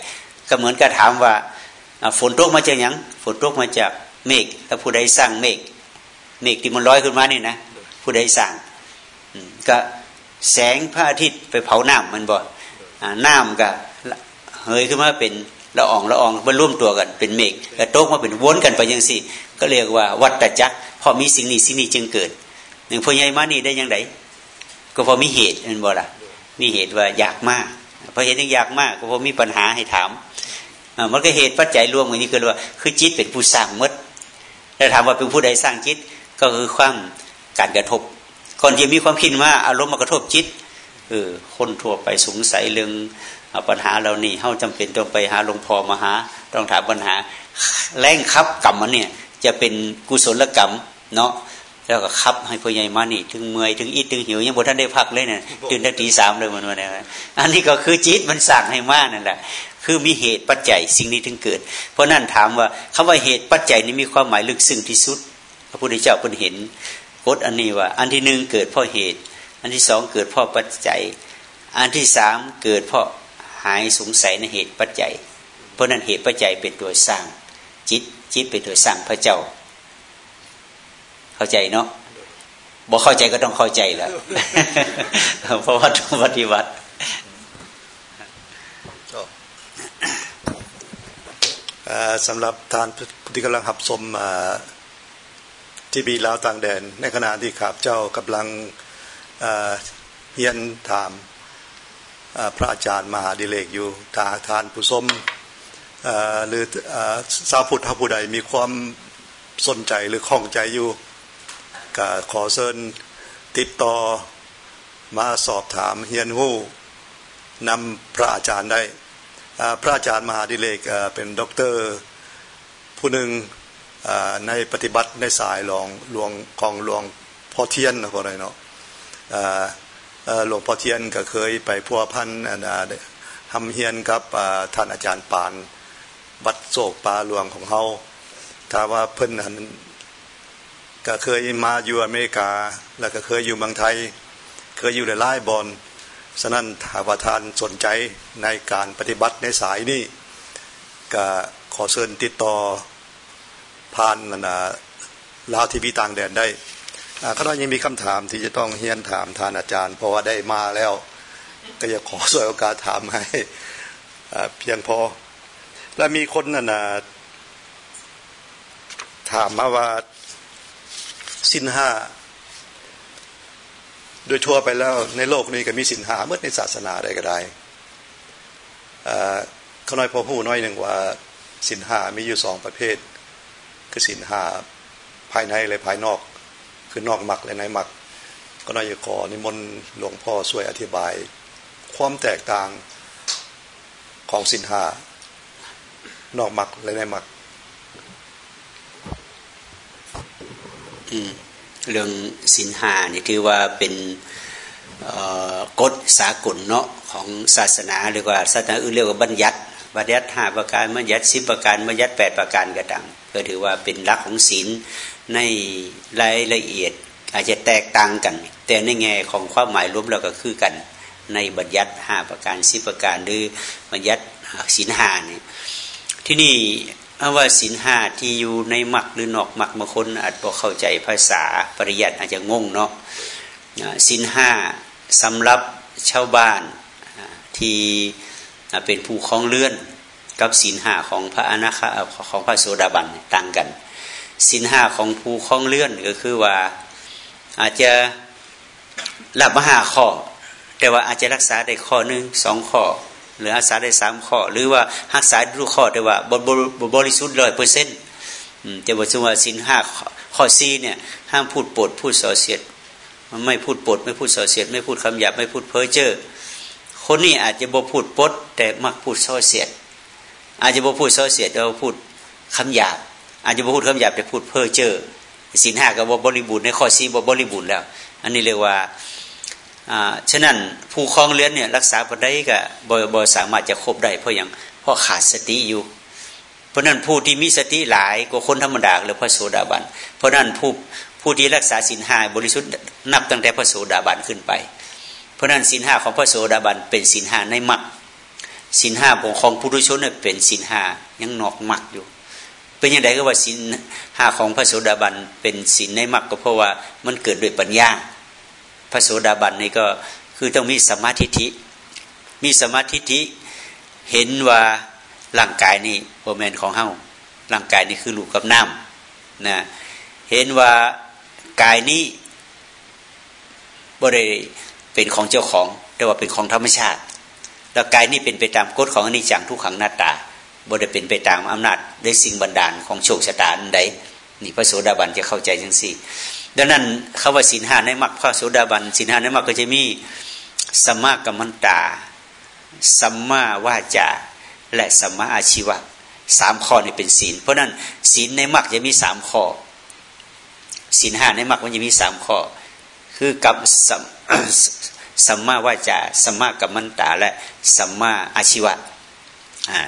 ก็เหมือนกับถามว่าฝนตกมาจากยังฝนตกมาจากเมฆถ้าผู้ใดสร้างเมฆ เมฆที่มันลอยขึ้นมานี่นะผู้ใดสร้างก็แสงพระอาทิตย์ไปเผาน้ำมันบ่น้ำก็เฮยขึ้นมาเป็นละอองละอองมันร่วมตัวกันเป็นเมฆแล้วโตกมาเป็นวนกันไปยังสี่ ก็เรียกว่าวัฏจักรพอมีสิ่งนี้สิ่งนี้จึงเกิดหนึ่งพญายมานี่ได้ยังไงก็พอมีเหตุเห็นบ่ล่ะมีเหตุว่าอยากมากพอเห็นยังอยากมากก็พอมีปัญหาให้ถามมันก็เหตุปัจจัยรวมกันนี้คือว่า คือจิตเป็นผู้สร้างมดแล้วถามว่าเป็นผู้ใดสร้างจิต ก็คือความการกระทบ ก่อนจะมีความคิดว่าอารมณ์มากระทบจิตเออคนทั่วไปสงสัยเรื่องปัญหาเรานี่เฮาจำเป็นต้องไปหาหลวงพ่อมาหาต้องถามปัญหา แรงครับกรรมมันเนี่ยจะเป็นกุศลกรรมเนาะแล้วก็คับให้พ่อใหญ่มานี่ ถึงเมื่อยถึงอิดถึงหิวยังบ่ท่านได้พักเลยเนี่ยตื่นตั้งตีสามเลยมันวันนี้อันนี้ก็คือจิตมันสั่งให้มากนั่นแหละคือมีเหตุปัจจัยสิ่งนี้ถึงเกิด เพราะนั่นถามว่าคำว่าเหตุปัจจัยนี้มีความหมายลึกซึ้งที่สุด พระพุทธเจ้าเพิ่นเห็นกฎอันนี้ว่า อันที่หนึ่งเกิดเพราะเหตุ อันที่สองเกิดเพราะปัจจัย อันที่สามเกิดเพราะหายสงสัยในเหตุปัจจัย เพราะนั้นเหตุปัจจัยเป็นตัวสร้างจิตจิตเป็นตัวสร้างพระเจ้า เข้าใจเนาะบอกเข้าใจก็ต้องเข้าใจแหละเพราะว่าต้องปฏิบัติสำหรับทานผู้ที่กำลังหับสม ที่บีลาวต่างแดน ในขณะที่ข้าพเจ้ากำลังเฮียนถามพระอาจารย์มหาดิเลกอยู่ทาทานผู้สมหรือสาวพุทธผู้ใดมีความสนใจหรือข้องใจอยู่ก็ขอเชิญติดต่อมาสอบถามเฮียนหู้นำพระอาจารย์ได้ พระอาจารย์มหาดิเลกเป็นด็อกเตอร์ผู้หนึ่ง ในปฏิบัติในสายหลวงหลวงของหลวงพ่อเทียนนะก็ไรเนาะหลวงพ่อเทียนก็เคยไปพัวพันทำเฮียนกับท่านอาจารย์ปานวัดโศกปาหลวงของเฮาถ้าว่าเพิ่นก็เคยมาอยู่อเมริกา แล้วก็เคยอยู่เมืองไทย เคยอยู่ในไล่บอลฉะนั้นถ้าประธานสนใจในการปฏิบัติในสายนี้ก็ขอเชิญติดต่อ ผ่านนะลาวทีวีต่างแดนได้ก็ต้องยังมีคำถามที่จะต้องเฮียนถามทานอาจารย์ เพราะว่าได้มาแล้ว ก็อยากขอสวยโอกาสถามให้เพียงพอ และมีคนน่ะถามมาว่าสินห้าโดยทั่วไปแล้วในโลกนี้ก็มีสินหาเมื่อในศาสนาใดก็ได้เขาน้อยพอผู้น้อยหนึ่งว่าสินหามีอยู่สองประเภท คือสินหาภายในและภายนอก คือนอกหมักและในหมัก ก็น้อยขอนิมนต์หลวงพ่อช่วยอธิบาย ความแตกต่างของสินหานอกหมักและในหมักเรื่องสินหานี่ถือว่าเป็นกฎสากลเนาะของศาสนาเรียกว่าศาสนาอื่นเรียกว่าบัญญัติบัญญัติห้าประการบัญญัติสิบประการบัญญัติแปดประการกระดัง ก็ถือว่าเป็นหลักของศีลในรายละเอียด อาจจะแตกต่างกัน แต่ในแง่ของความหมายรวมเราก็คือกัน ในบัญญัติห้าประการสิบประการหรือบัญญัติศีลห้านี่ที่นี่เอาว่าสินห้าที่อยู่ในหมักหรือนอกหมักบางคนอาจบอกเข้าใจภาษาปริยัติอาจจะงงเนาะสินห้าสำหรับชาวบ้านที่เป็นผู้คล้องเลื่อน กับสินห้าของพระอนาคาของพระโสดาบันต่างกันสินห้าของผู้คล้องเลื่อนก็คือว่าอาจจะหลับมาหาข้อ แต่ว่าอาจจะรักษาได้ข้อหนึ่งสองข้อ หรือรักษาได้สามข้อ หรือว่ารักษาดูข้อแต่ว่าบริสุทธิ์ร้อยเปอร์เซ็นต์จะบอกว่าสินห้าข้อซีเนี่ยห้ามพูดปดพูดส่อเสียดไม่พูดปดไม่พูดส่อเสียด ไม่พูดคำหยาบไม่พูดเพ้อเจ้อคนนี้อาจจะบ่พูดปดแต่มักพูดส่อเสียด อาจจะบ่พูดส่อเสียดแต่พูดคำหยาบ อาจจะบ่พูดคำหยาบแต่พูดเพ้อเจ้อสินห้ากับบริบูรณ์ในข้อซีบบริบูรณ์แล้ว อันนี้เรียกว่าฉะนั้นผู้คลองเลี้ยนเนี่ยรักษาปได้ก็บ่สามารถจะครบได้เพราะอย่างเพราะขาดสติอยู่ เพราะนั้นผู้ที่มีสติหลายกว่าคนธรรมดาเลยพระโสดาบัน เพราะนั้นผู้ผู้ที่รักษาสินห้าบริสุทธิ์นับตั้งแต่พระโสดาบันขึ้นไป เพราะนั้นสินห้าของพระโสดาบันเป็นสินห้าในมัก สินห้าของของผู้ทุชนเป็นสินห้ายังหนอกหมักอยู่ เป็นยังไงก็ว่าสินห้าของพระโสดาบันเป็นสินในมักก็เพราะว่ามันเกิดโดยปัญญา พระโสดาบันนี่ก็คือต้องมีสมาธิิมีสมาธิิเห็นว่าร่างกายนี่โมเมนของเฮาร่างกายนี่คือลูกกับน้ำนะเห็นว่ากายนี้บ่ได้เป็นของเจ้าของแต่ว่าเป็นของธรรมชาติ แล้วกายนี้เป็นไปตามกฎของอนิจจังทุกขังหน้าตาบ่ได้เป็นไปตามอำนาจด้วยสิ่งบันดาลของโชคชะตาใดนี่พระโสดาบันจะเข้าใจจังสี่ดังนั้นคาว่าสินห้าในมรรคพระโสดาบันสินห้าในมรรคก็จะมีสัมมากัมมันตาสัมมาวาจาและสัมมาอาชีวะสามข้อนี่เป็นศีล เพราะนั้นศีลในมรรคจะมีสามข้อศีลห้าในมรรคมันจะมีสามข้อ คือกับ สัมมาวาจาสัมมากัมมันตาและสัมมาอาชีวะ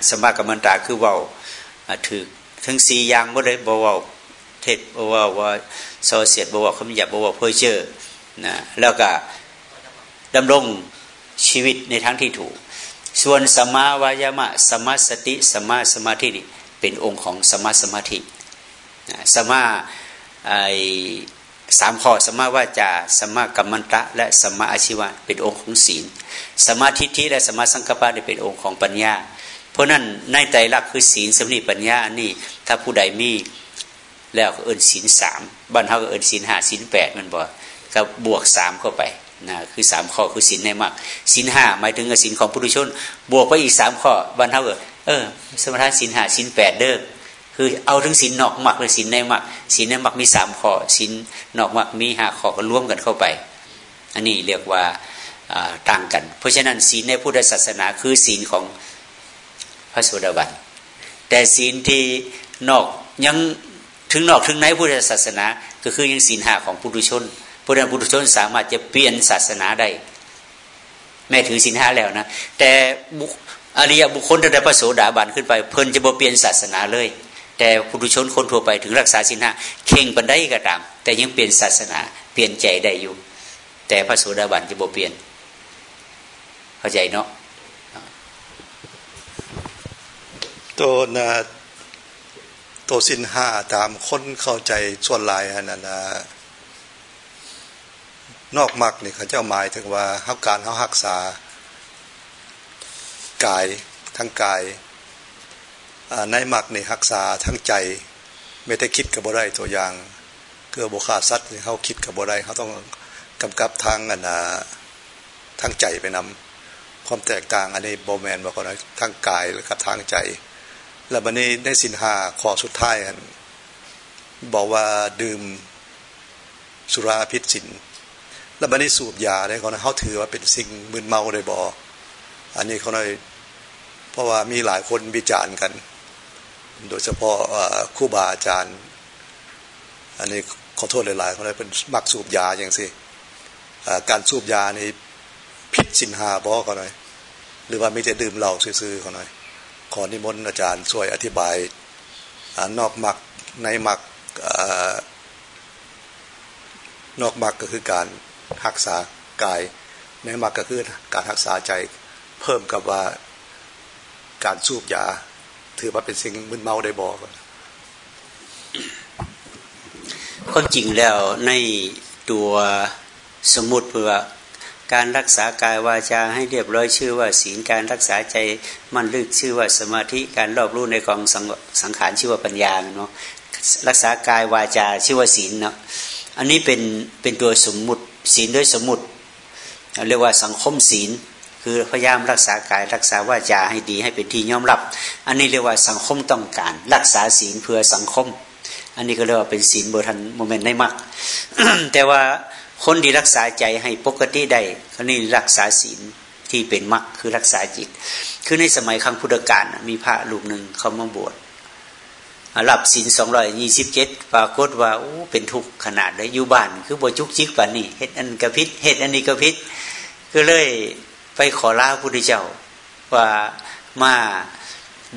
สัมมากัมมันตาคือว่าถือทั้งสี่อย่างบ่ได้บ่ว่าเทศบ่ว่าว่าโซเสียดบ่ว่าคำหยาบบ่ว่าเพ้อเจ้อนะแล้วก็ดำรงชีวิตในทางที่ถูก ส่วนสมาวายามะสมาสติสมาสมาธินี่เป็นองค์ของสมาสมาธิสมาไอ สามข้อสมาวาจาสมากัมมันตะ และสมาอาชีวะเป็นองค์ของศีล สมาธิทิและสมาสังกปะเป็นองค์ของปัญญา เพราะนั้นในใจรักคือศีลสมนิปัญญาอันี่ถ้าผู้ใดมีแล้วก็เอินศีลสามบ้านเขาก็เอินศีลห้าศีลแปดมันบอกก็บวกสามเข้าไปนะคือสามข้อคือศีลในมากศีลห้าหมายถึงศีลของผู้ดุชน บวกไปอีกสามข้อบ้านเขาก็เออ สมถะศีลห้าศีลแปดเด้อ คือเอาถึงศีลนอกหมักเลยศีลในหมักศีลในหมักมีสามข้อศีลนอกหมักมีห้าข้อก็รวมกันเข้าไป อันนี้เรียกว่าต่างกัน เพราะฉะนั้นศีลในพุทธศาสนาคือศีลของพระโสดาบันแต่ศีลที่นอกยังถึงนอกถึงในพุทธศาสนา ก็คือยังศีลหาของปุถุชนพุทธปุถุชนสามารถจะเปลี่ยนศาสนาได้แม่ถือศีลห้าแล้วนะแต่อริยบุคคลระดับพระโสดาบันขึ้นไป เพิ่นจะบ่เปลี่ยนศาสนาเลย แต่ปุถุชนคนทั่วไปถึงรักษาศีลห้าเข่งปันไดก็ตาม แต่ยังเปลี่ยนศาสนาเปลี่ยนใจได้อยู่ แต่พระโสดาบันจะบ่เปลี่ยน เข้าใจเนาะตัวนะตัวสินห้าตามคนเข้าใจส่วนลายนั่นนะนอกมักนี่เขาเจ้าหมายถึงว่าเขาการเขาหักษากายทั้งกาย ในมักนี่หักษาทั้งใจ ไม่ได้คิดกับบ่ได้ตัวอย่างเกือบุคาสัตว์เขาคิดกับบ่ได้เขาต้องกำกับทางอันนะทางใจไปนำความแตกต่างอันนี้โบแมนบอกว่าทางกายกับทางใจ แล้วบันนี้ได้สินหาขอสุดท้ายอันบอกว่าดื่มสุราพิษสินแล้วบันนี้สูบยาได้เขาเขาถือว่าเป็นสิ่งมึนเมาเลยบออันนี้เขาเลยเพราะว่ามีหลายคนวิจารณ์กัน โดยเฉพาะคู่บาอาจารย์ อันนี้ขอโทษหลายๆเขาเลยเป็นมักสูบยาอย่างสิการสูบยาในพิษสินหาบอกเขาหน่อย หรือว่าไม่จะดื่มเหล้าซื้อๆเขาหน่อย ขอนิมนต์อาจารย์ช่วยอธิบายอนอกมักในมักนอกมักก็คือการรักษากาย ในมักก็คือการรักษาใจเพิ่มกับว่าการสูบยา ถือว่าเป็นสิ่งมึนเมาได้บอกความจริงแล้วในตัวสมุดเพื่อการรักษากายวาจาให้เรียบร้อยชื่อว่าศีลการรักษาใจมั่นลึกชื่อว่าสมาธิการรอบรู้ในกองสังขารชื่อว่าปัญญาเนาะรักษากายวาจาชื่อว่าศีลเนาะอันนี้เป็นเป็นตัวสมมุติศีลด้วยสมมุติเรียกว่าสังคมศีล คือพยายามรักษากาย รักษาวาจาให้ดีให้เป็นที่ยอมรับ อันนี้เรียกว่าสังคมต้องการ รักษาศีลเพื่อสังคม อันนี้ก็เรียกว่าเป็นศีลโบทันโมเมนต์ในมักแต่ว่าคนที่รักษาใจให้ปกติได้เขานี่รักษาศีลที่เป็นมรรคคือรักษาจิต คือในสมัยครั้งพุทธกาลมีพระลูกหนึ่งเขามาบวชหลับศีลสองร้อยยี่สิบเจ็ดปรากฏว่าโอ้เป็นทุกข์ขนาดเลยอยู่บ้าน คือบวจุกจิกป่านนี้เฮ็ดอันกระพิษเฮ็ดอันนี้กระพิษก็เลย ไปขอลาพระพุทธเจ้า ว่ามา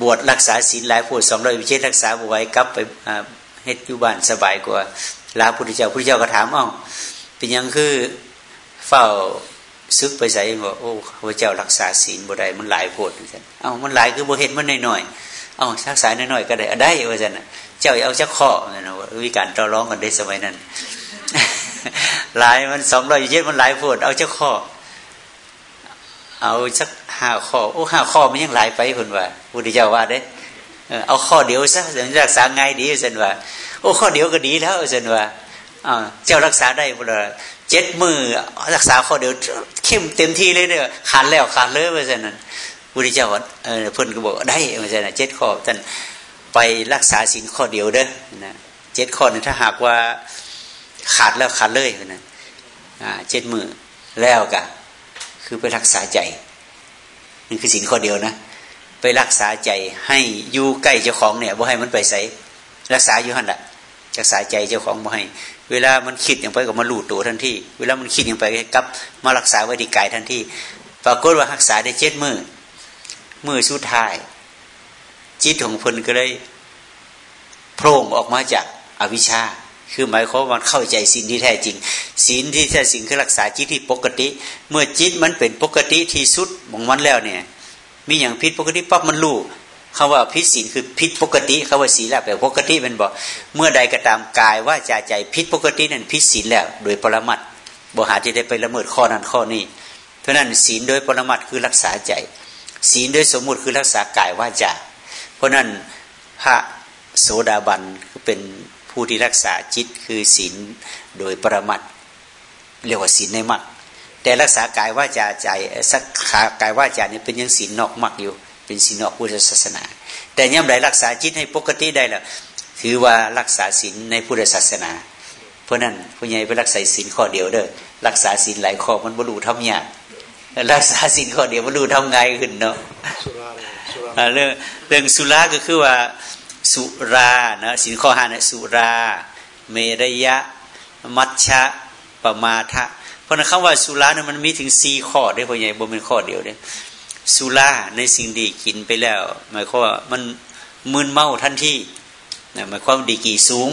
บวชรักษาศีลหลายพูดสองร้อยยี่สิเจ็ดรักษาบวชกลับไปเฮ็ดอยู่บ้านสบายกว่าลาพุทธเจ้าพุทธเจ้าก็ถามอ้าเป็นยังคือเฝ้าซึกไปใส่บอกโอ้พระเจ้ารักษาศีลบ่ได้มันหลายโพดเอ้ามันหลายคือบ่เห็นมันน้อยๆเอ้ารักษาน้อยๆก็ได้ได้ว่าจันเจ้าเอาจักข้อนะวิการต่อร้องกันได้สมัยนั้นหลายมันสองร้อยเย็ดมันหลายโพดเอาจักข้อ เอาสักห้าข้อโอ้ห้าข้อมันยังหลายไปคนว่าพุทธเจ้าว่าเด้เอาข้อเดียวซะรักษาไงดีเซนว่า โอ้ข้อเดียวก็ดีแล้วเซนว่าเจ้ารักษาได้บ่ละเจ็ดมือรักษาข้อเดียวเข้มเต็มที่เลยเนี่ยขาดแล้วขาดเลยเพราะฉะนั้นพุทธเจ้าเออเพิ่อนก็บอกได้เพราะฉะนั้นเจ็ดข้อท่านไปรักษาศีลข้อเดียวเด้อนะเจ็ดข้อนี่ถ้าหากว่าขาดแล้วขาดเลยนะเจ็ดมือแล้วกะ คือไปรักษาใจนี่คือศีลข้อเดียวนะ ไปรักษาใจให้อยู่ใกล้เจ้าของเนี่ยบ่ให้มันไปใส่รักษาอยู่หันละจากสายใจเจ้าของมาให้ เวลามันคิดอย่างไปก็มาลูดตัวทันทีเวลามันคิดอย่างไปกับ มารักษาไว้ดีกายทันทีปรากฏว่ารักษาได้เจ็ดมือมือสุดท้าย จิตของพนก็เลยโผล่ออกมาจากอวิชชา คือหมายความว่าเข้าใจสิ่งที่แท้จริงศีลที่แท้จริงคือรักษาจิตที่ปกติ เมื่อจิตมันเป็นปกติที่สุดของมันแล้วเนี่ย มีอย่างผิดปกติปั๊บมันรู้คาว่าพิษศีลคือพิษปกติคาว่าศีลแปลปกติเป็นบอกเมื่อใดก็ตามกายว่าจาใจพิษปกตินั่นพิษศีลแล้ว โดยปรมัตบหาจะได้ไปละเมิดข้อนั้นข้อนี้เพราะนั้นศีลโดยปรมัตคือรักษาใจ ศีลโดยสมมุติคือรักษากายว่าจาเพราะนั้นพระโสดาบันคือเป็น ผู้ที่รักษาจิตคือศีลโดยปรมัตเรียกว่าศีลในมัดแต่รักษากายว่าจาใจสักขากายว่าจาเนี่ยเป็นยังศีลนอกมักอยู่ เป็นศีลนอกพุทธศาสนา แต่ย่ำใดรักษาจิตให้ปกติได้แล้วถือว่ารักษาศีลในพุทธศาสนา เพราะนั้นผู้ใหญ่ไปรักษาศีลข้อเดียวเด้อรักษาศีลหลายข้อมันบรรลุทำยากรักษาศีลข้อเดียวบรรลุทำไงขึ้นเนาะเรื่องเรื่องสุราก็คือว่า สุรานะศีลข้อห้านะสุรา เมรยะ มัชชะปมาทะ เพราะนั้นคำว่าสุราเนี่ยมันมีถึงสี่ข้อได้พ่อใหญ่บ่เป็นข้อเดียวเด้สุราในสิ่งดีกินไปแล้ว หมายความว่ามันมึนเมาทันทีนะหมายความดีกี่สูง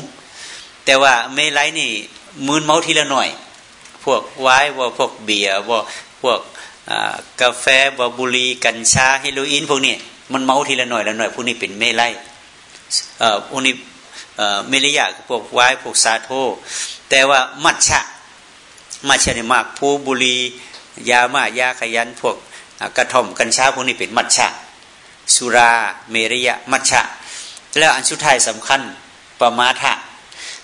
แต่ว่าเมลัยนี่มืนเมาทีละหน่อย พวกไว้ว่าพวกเบียร์ว่าพวกกาแฟว่าบุหรี่กัญชาเฮโรอีนพวกนี้มันเมาทีละหน่อยละหน่อยพวกนี้เป็นเมลัย พวกนี้เมลยาพวกไว้พวกซาโท แต่ว่ามัชชะมัชชะนี่มากผู้บุรียามายาขยันพวกกระท่อมกัญชาพวกนี้เป็นมัชชะสุราเมริยะมัชชะ แล้วอันสุดท้ายสำคัญปมาทะ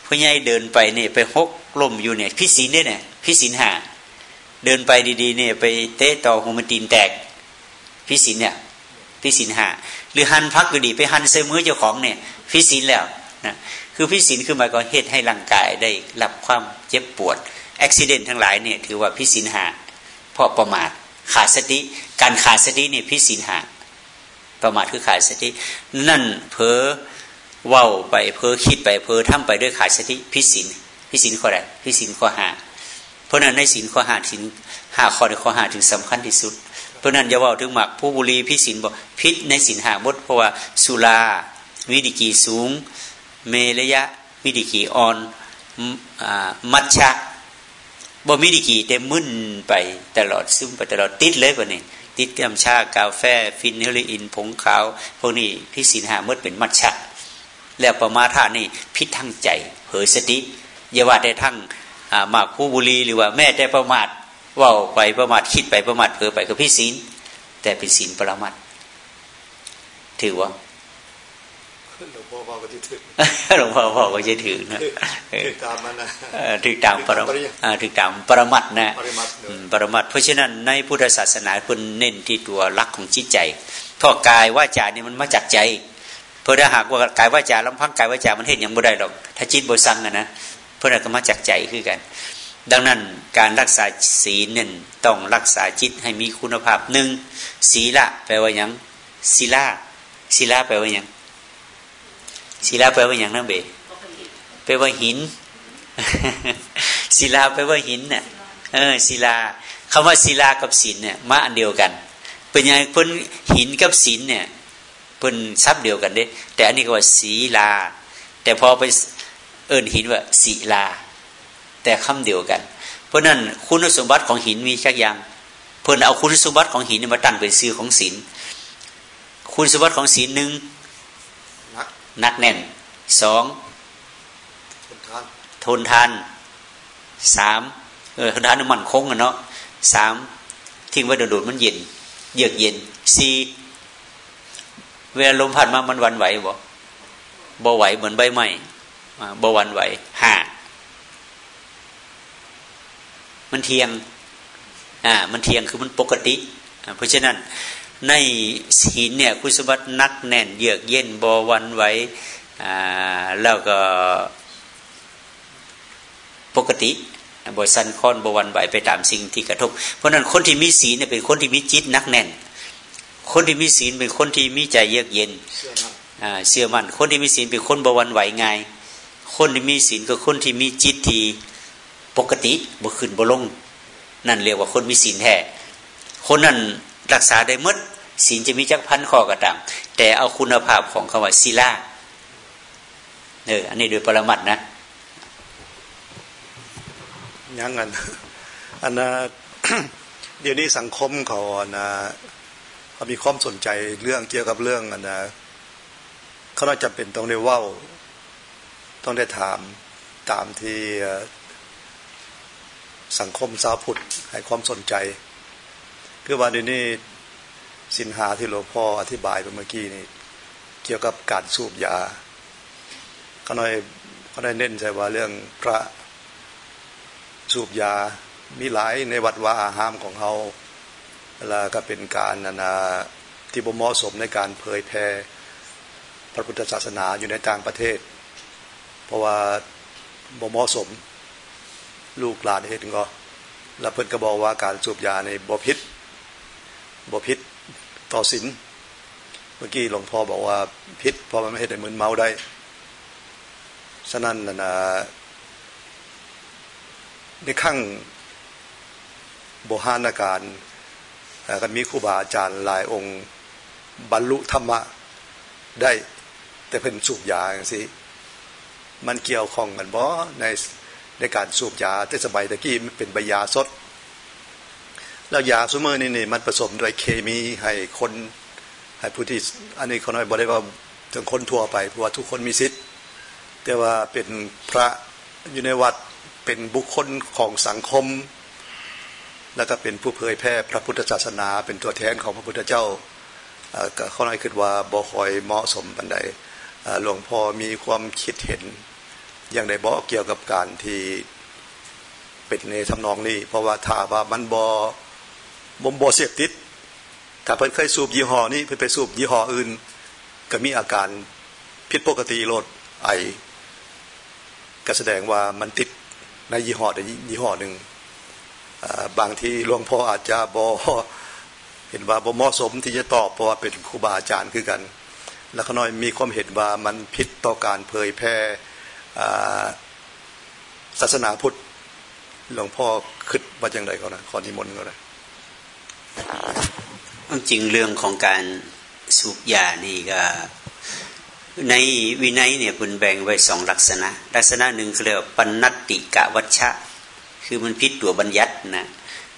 ผู้ใหญ่เดินไปเนี่ยไปหกลมอยู่เนี่ยพิศีนเนี่ยพิศีนหาเดินไปดีๆเนี่ยไปเตะต่อหัวมันตีนแตกพิศีนเนี่ยพิศีนหา หรือหันพักอยู่ดีไปหันเซมือเจ้าของเนี่ยพิศีนแล้วนะคือพิสินคือหมายก็เหตุให้ร่างกายได้รับความเจ็บปวดอุบิเหตุทั้งหลายเนี่ยถือว่าพิสินหาเพราะประมาทขาดสติ การขาดสติเนี่ยพิสินหาประมาทคือขาดสติ นั่นเพอเว้าไปเพอคิดไปเพอทำไปด้วยขาดสติพิสินพิสินข้อใดพิสินข้อหาเพราะนั้นในสินข้อหาถึงห้าข้อในข้อหาถึงสำคัญที่สุด ราะนั้นจะว่าถึงหมักผู้บุรีพิสินบอกพิษในสินหาบดเพราะว่าสุราวิดิกีสูง เมรยะมิดิกีอ่อนมัชชะบ่มิดิกีแต่มึนไปตลอดซึมไปตลอดติดเลยปะนี่ติดกัมชากาแฟฟินเฮลิอินผงขาว พวกนี้ที่สินหาเมื่อเป็นมัชชะแล้วประมาท่านี่พิษทั้งใจเผยสติอย่าว่าได้ทั้งหมากผู้บุรีหรือว่าแม่แต่ประมาท ว่าไปประมาทคิดไปประมาทเผลอไปกับพี่ศีลแต่เป็นศีลประมาทถือว่าพ่อพ่อก็จะถือหลวงพ่อพ่อก็จะถือนะถือตามมันนะถือตามปรถือตามปรมัตนะปรมัตเพราะฉะนั้นในพุทธศาสนาคุณเน้นที่ตัวรักของจิตใจเพราะกายว่าจานี่มันมาจากใจเพราะถ้าหากว่ากายว่าจาลำพังกายว่าจามันเห็นอย่างบ่ได้หรอก ถ้าจิตบ่สั่งนะนะเพราะนั่นก็มาจากใจคือกัน ดังนั้นการรักษาศีลเนี่ยต้องรักษาจิตให้มีคุณภาพหนึ่งศีละแปลว่าอย่างศีลาศีลาแปลว่าย่างศิลาแปลว่าย่างนั้นเบแปลว่าหินศิลาแปลว่าหินเนี่ยเออศิลาคำว่าศิลากับศิลเนี่ยมาอันเดียวกัน เป็นยังเพิ่นหินกับศิลเนี่ยเพิ่นซับเดียวกันเด้ แต่อันนี้ก็ว่าศีลา แต่พอไปเอิญหินว่าศิลา แต่คำเดียวกัน เพราะนั้นคุณสมบัติของหินมีชักอย่างเพิ่นเอาคุณสมบัติของหินมาตั้งเป็นซื่อของศิลคุณสมบัติของศิลหนึ่งนักแน่นสองทนทานสามเออทนทานมันคงอะเนาะสามทิ้งไว้โดดๆมันเย็น เยือกเย็นสี่เวลาลมพัดมามันวันไหวบ่บ่ไหวเหมือนใบไม้บ่วันไหวห้า มันเทียงอ่ามันเทียงคือมันปกติ เพราะฉะนั้นในศีลเนี่ยคุณสมบัตินักแน่น เยือกเย็นบวันไว้แล้วก็ปกติบสันค้อนบวันไหวไปตามสิ่งที่กระทบ เพราะนั้นคนที่มีศีลเนี่ยเป็นคนที่มีจิตนักแน่น คนที่มีศีลเป็นคนที่มีใจเยือกเย็นเสื่อมันคนที่มีศีลเป็นคนบวันไหวง่ายคนที่มีศีลก็คนที่มีจิตที่ ปกติบ่ขึ้นบ่ลง นั่นเรียกว่าคนมีศีลแท้คนนั้นรักษาได้มดศีลจะมีจักพันข้อก็ตาม แต่เอาคุณภาพของคำว่าศีลาเอออันนี้โดยปรมัตนะยังงันอันนะเดี๋ยวนี้สังคมเขานะเขามีความสนใจเรื่องเกี่ยวกับเรื่องอันนะเขาน่าจะเป็นต้องได้ว่าต้องได้ถามตามที่ สังคมสาวพุทธให้ความสนใจ คือว่าเดี๋ยวนี้สินหาที่หลวงพ่ออธิบายไปเมื่อกี้นี่เกี่ยวกับการสูบยาเขาหน่อยเขาได้เน้นใจว่าเรื่องพระสูบยามีหลายในวัดว่าอาหามของเขาแล้วก็เป็นการนาที่บ่เหมาะสมในการเผยแพร่พระพุทธศาสนาอยู่ในต่างประเทศ เพราะว่าบ่เหมาะสม ลูกหลานเหตุก็แล้วเพิ่นก็บอกว่าการสูบยาในบ่พิษบ่พิษต่อศีลเมื่อกี้หลวงพ่อบอกว่าพิษเพราะมันไม่เห็นให้มึนเมาได้ ฉะนั้นนะในขั้งโบหานการก็มีครูบาอาจารย์หลายองค์บรรลุธรรมะได้ แต่เพิ่นสูบยาอย่างสิมันเกี่ยวข้องกันบ่ใน ในการสูบยาแต่สมัยตะกี้มันเป็นใบยาสด แล้วยาซูเมอร์นี่นี่มันผสมด้วยเคมีให้คนให้ผู้ที่อันนี้เขาน้อยบอกได้ว่าถึงคนทั่วไปเพราะว่าทุกคนมีสิทธิ์ แต่ว่าเป็นพระอยู่ในวัดเป็นบุคคลของสังคม แล้วก็เป็นผู้เผยแพร่พระพุทธศาสนา เป็นตัวแทนของพระพุทธเจ้าก็เขาน้อยคิดว่าบ่คอยเหมาะสมบันไดหลวงพ่อมีความคิดเห็น ย่างใดบอกเกี่ยวกับการที่เป็นในทำนองนี้ เพราะว่าถ้าว่ามันบอบมบเสียติด ถ้าเพิ่นเคยสูบยี่ห้อนี้เพิ่นไปสูบยี่ห้ออื่น ก็มีอาการผิดปกติโลดไอก็แสดงว่ามันติดในยี่ห้อใดยี่ห้อหนึ่งบางทีหลวงพ่ออาจจะบอเห็นว่าบ่เหมาะสมที่จะตอบเพราะว่าเป็นครูบาอาจารย์คือกัน แล้วก็น้อยมีความเห็นว่ามันผิดต่อการเผยแพร่ ศาสนาพุทธ หลวงพ่อคิดว่าอย่างไรเขานะขอนิมนต์เขานะจริงเรื่องของการสูบยานี่ก็ในวินัยเนี่ยคุณแบ่งไว้สองลักษณะ ลักษณะหนึ่งเรียกว่าปนัตติกะวัชชะ คือมันพิษตัวบัญญัตินะ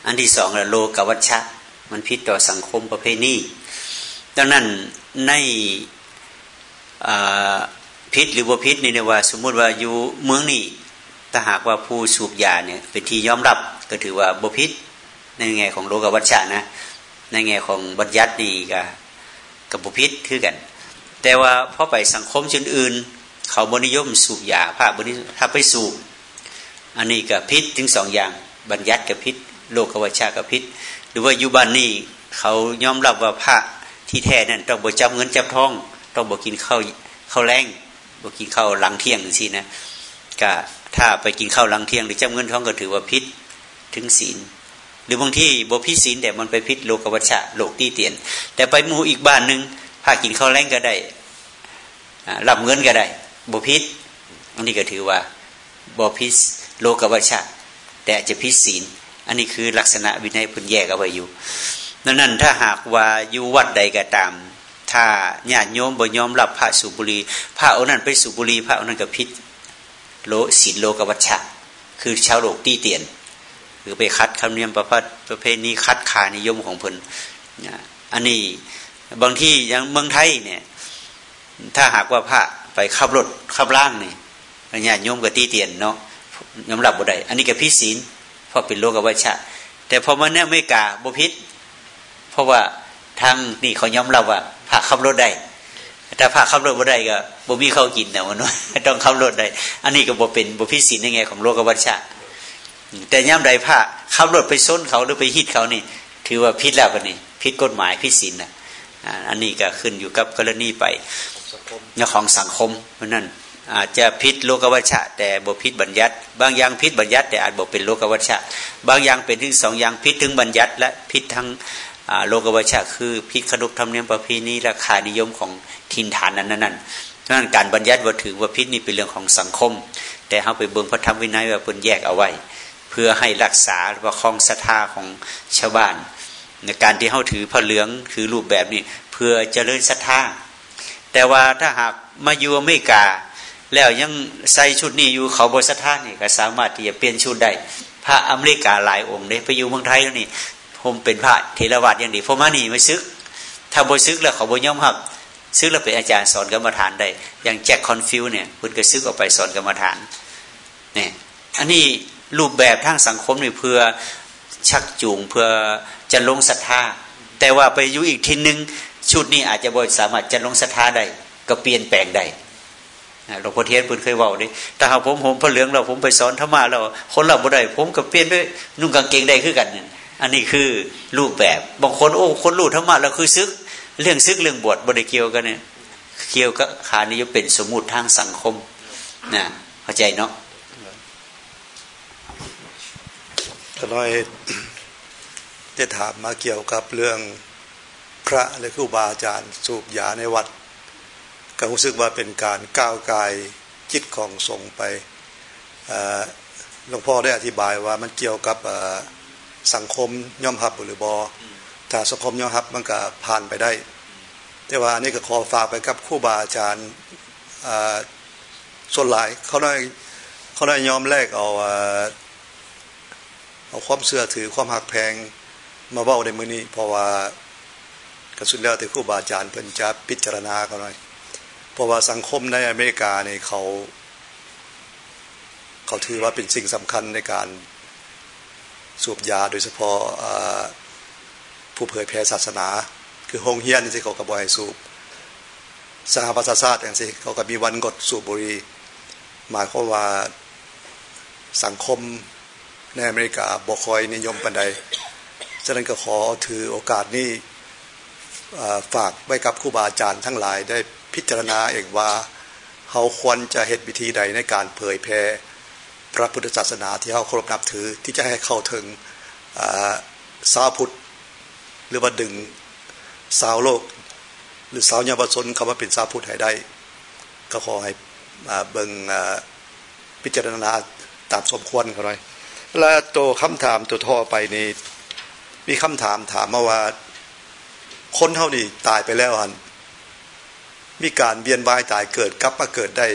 อันที่สองเรียโลกวัชชะ มันพิษต่อสังคมประเพณีดังนั้นใน พิษหรือว่าพิษนี่เนี่ยว่า สมมุติว่าอยู่เมืองนี้ถ้าหากว่าผู้สูบยาเนี่ยเป็นที่ยอมรับก็ถือว่าบพิษในแง่ของโลกวัชชะนะ ในแง่ของบัญญัตินี่กับกับบพิษคือกัน แต่ว่าพอไปสังคมชนอื่น เขาบนิยมสูบยาภาคบนิถ้าไปสูบอันนี้กับพิษถึงสองอย่างบัญญัติกับพิษ โลกวัชชะกับพิษ หรือว่ายุบันนี่เขายอมรับว่าพระที่แท้นั่นต้องบ่จับเงินจับทอง ต้องบ่กินข้าวข้าวแรง บ่กินข้าวหลังเที่ยงสินะก็ถ้าไปกินข้าวหลังเที่ยงหรือจับเงินท้องก็ถือว่าพิษถึงศีล หรือบางที่บ่พิศีลแต่มันไปพิษโลกวัชชะโลกที่เตียน แต่ไปมูอีกบ้านหนึ่งพากินข้าวแรงก็ได้รับเงินก็ได้บ่พิษอันนี้ก็ถือว่าบ่พิษโลกวัชชะแต่จะพิษศีล อันนี้คือลักษณะวินัยพุนแยกเอาไว้อยู่นั้นถ้าหากว่าอยู่วัดใดก็ตาม ถ้าญาติโยมบ่ยอมรับพระสุบุรีพระองค์นั้นไปสุบุรีพระองค์นั้นก็พิษโลศีลโลกวัชชะ คือชาวโลกตีเตียนหรือไปคัดคำเนียมประพประเพณีคัดขานิยมของเพิ่นอันนี้บางที่อย่างเมืองไทยเนี่ย ถ้าหากว่าพระไปขับรถขับล่างนี่ญาติโยมก็ตีเตียนเนาะยอมรับบ่ได้อันนี้ก็พิศีลเพราะเป็นโลกวัชชะ แต่พอมาเนี่ยไม่กาบ่พิษเพราะว่าทางนี่เขายอมรับว่า พระขับรถได้ถ้าพระขับรถบ่ได้ก็บ่มีข้าวกินนะมันต้องขับรถได้ อันนี้ก็บ่เป็นบ่พิสิทธิ์ในแง่ของโลกวัชชะแต่ย่ำใดพระขับรถไปซ้นเขาหรือไปฮิตเขานี่ ถือว่าพิษแล้วกันนี่พิษกฎหมายพิสิทธิ์นะอันนี้ก็ขึ้นอยู่กับกรณีไปเรื่องของสังคมเพราะนั้นอาจจะพิษโลกวัชชะ แต่บ่พิษบัญญัติ บางอย่างพิษบัญญัติ แต่อาจบ่เป็นโลกวัชชะ บางอย่างเป็นถึงสองอย่างพิษถึงบัญญัติ และพิษทั้ง โลกวัชชะคือพิษขดุกธรรมเนียมประเพณีราคานิยมของทินฐานนั้นนั่นนั่นการบัญญัติว่าถือว่าพิษนี่เป็นเรื่องของสังคม แต่เขาไปเบิ่งพระธรรมวินัยว่าเป็นแยกเอาไว้ เพื่อให้รักษาประคองศรัทธาของชาวบ้านในการที่เขาถือผ้าเหลืองถือรูปแบบนี้เพื่อเจริญศรัทธาแต่ว่าถ้าหากมาอยู่อเมริกา แล้วยังใส่ชุดนี้อยู่เขาบริสัทธานี่ก็สามารถที่จะเปลี่ยนชุดได้พระอเมริกาหลายองค์ได้ไปอยู่เมืองไทยแล้วนี่ ผมเป็นพระเทรวาสอย่างดีผมมานี่ไม่ซึก ถ้าบริซึกแล้วเขาบริยอมครับ ซึกแล้วเป็นอาจารย์สอนกรรมฐานได้ อย่างแจ็คคอนฟิวเนี่ยคุณก็ซึกออกไปสอนกรรมฐานเนี่ยอันนี้รูปแบบทางสังคมนี่เพื่อชักจูงเพื่อจะลงศรัทธาแต่ว่าไปอยู่อีกทีนึงชุดนี้อาจจะบริสามารถจะลงศรัทธาได้ก็เปลี่ยนแปลงได้หลวงพ่อเทียนเพิ่นเคยว่าดิแต่หากผมผมพระเหลืองเราผมไปสอนธรรมะเราคนเราบ่ได้ผมก็เปลี่ยนไปนุ่งกางเกงได้คือกันเนี่ย อันนี้คือรูปแบบบางคนโอ้คนรู้ธรรมะแล้วคือซึก เรื่องซึกเรื่องบวชบริเกี่ยวกันเนี่ยเกี่ยวกับขานิยมเป็นสมมติทางสังคมนะเข้าใจเนาะ ก็น้อยจะถามมาเกี่ยวกับเรื่องพระและครูบาอาจารย์สูบยาในวัด ก็รู้สึกว่าเป็นการก้าวกายจิตของสงไปหลวงพ่อได้อธิบายว่ามันเกี่ยวกับ สังคมย่อมรับหรือบอถ้าสังคมย่อมรับมันก็ผ่านไปได้ แต่ว่าอันนี้ก็ขอฝากไปกับคู่บาอาจารย์ส่วนหลายเขาได้เขาได้ยอมแลกเอาเอาความเสื่อถือความหักแพงมาเว้าในมือนี้ เพราะว่ากระสุนแล้วแต่ครูบาอาจารย์เพิ่นจะพิจารณาเขาหน่อยเพราะว่าสังคมในอเมริกาเนี่ยเขา เขาถือว่าเป็นสิ่งสำคัญในการ สูบยาโดยเฉพาะผู้เผยแพร่ศาสนา คือฮงเฮียนนี่สิเขาก็บ่ให้สูบสหประชาชาติอย่างสิเขาก็มีวันกดสูบบุหรี่หมายความว่าสังคมในอเมริกาบ่คอยนิยมปานใดฉะนั้นก็ขอถือโอกาสนี้ฝากไว้กับครูบาอาจารย์ทั้งหลายได้พิจารณาเองว่าเขาควรจะเหตุวิธีใดในการเผยแพร่ พระพุทธศาสนาที่เขาเคารพนับถือที่จะให้เข้าถึงสาวพุทธหรือว่าดึงสาวโลก หรือสาวญาบชนคำว่าเป็นสาวพุทธให้ได้ ก็ขอให้เบิ่งพิจารณาตามสมควรเขาหน่อยและตัวคำถามตัวท่อไปนี่มีคำถามถามมาว่า คนเท่านี้ตายไปแล้วอันมีการเวียนว่ายตายเกิดกลับมาเกิดได้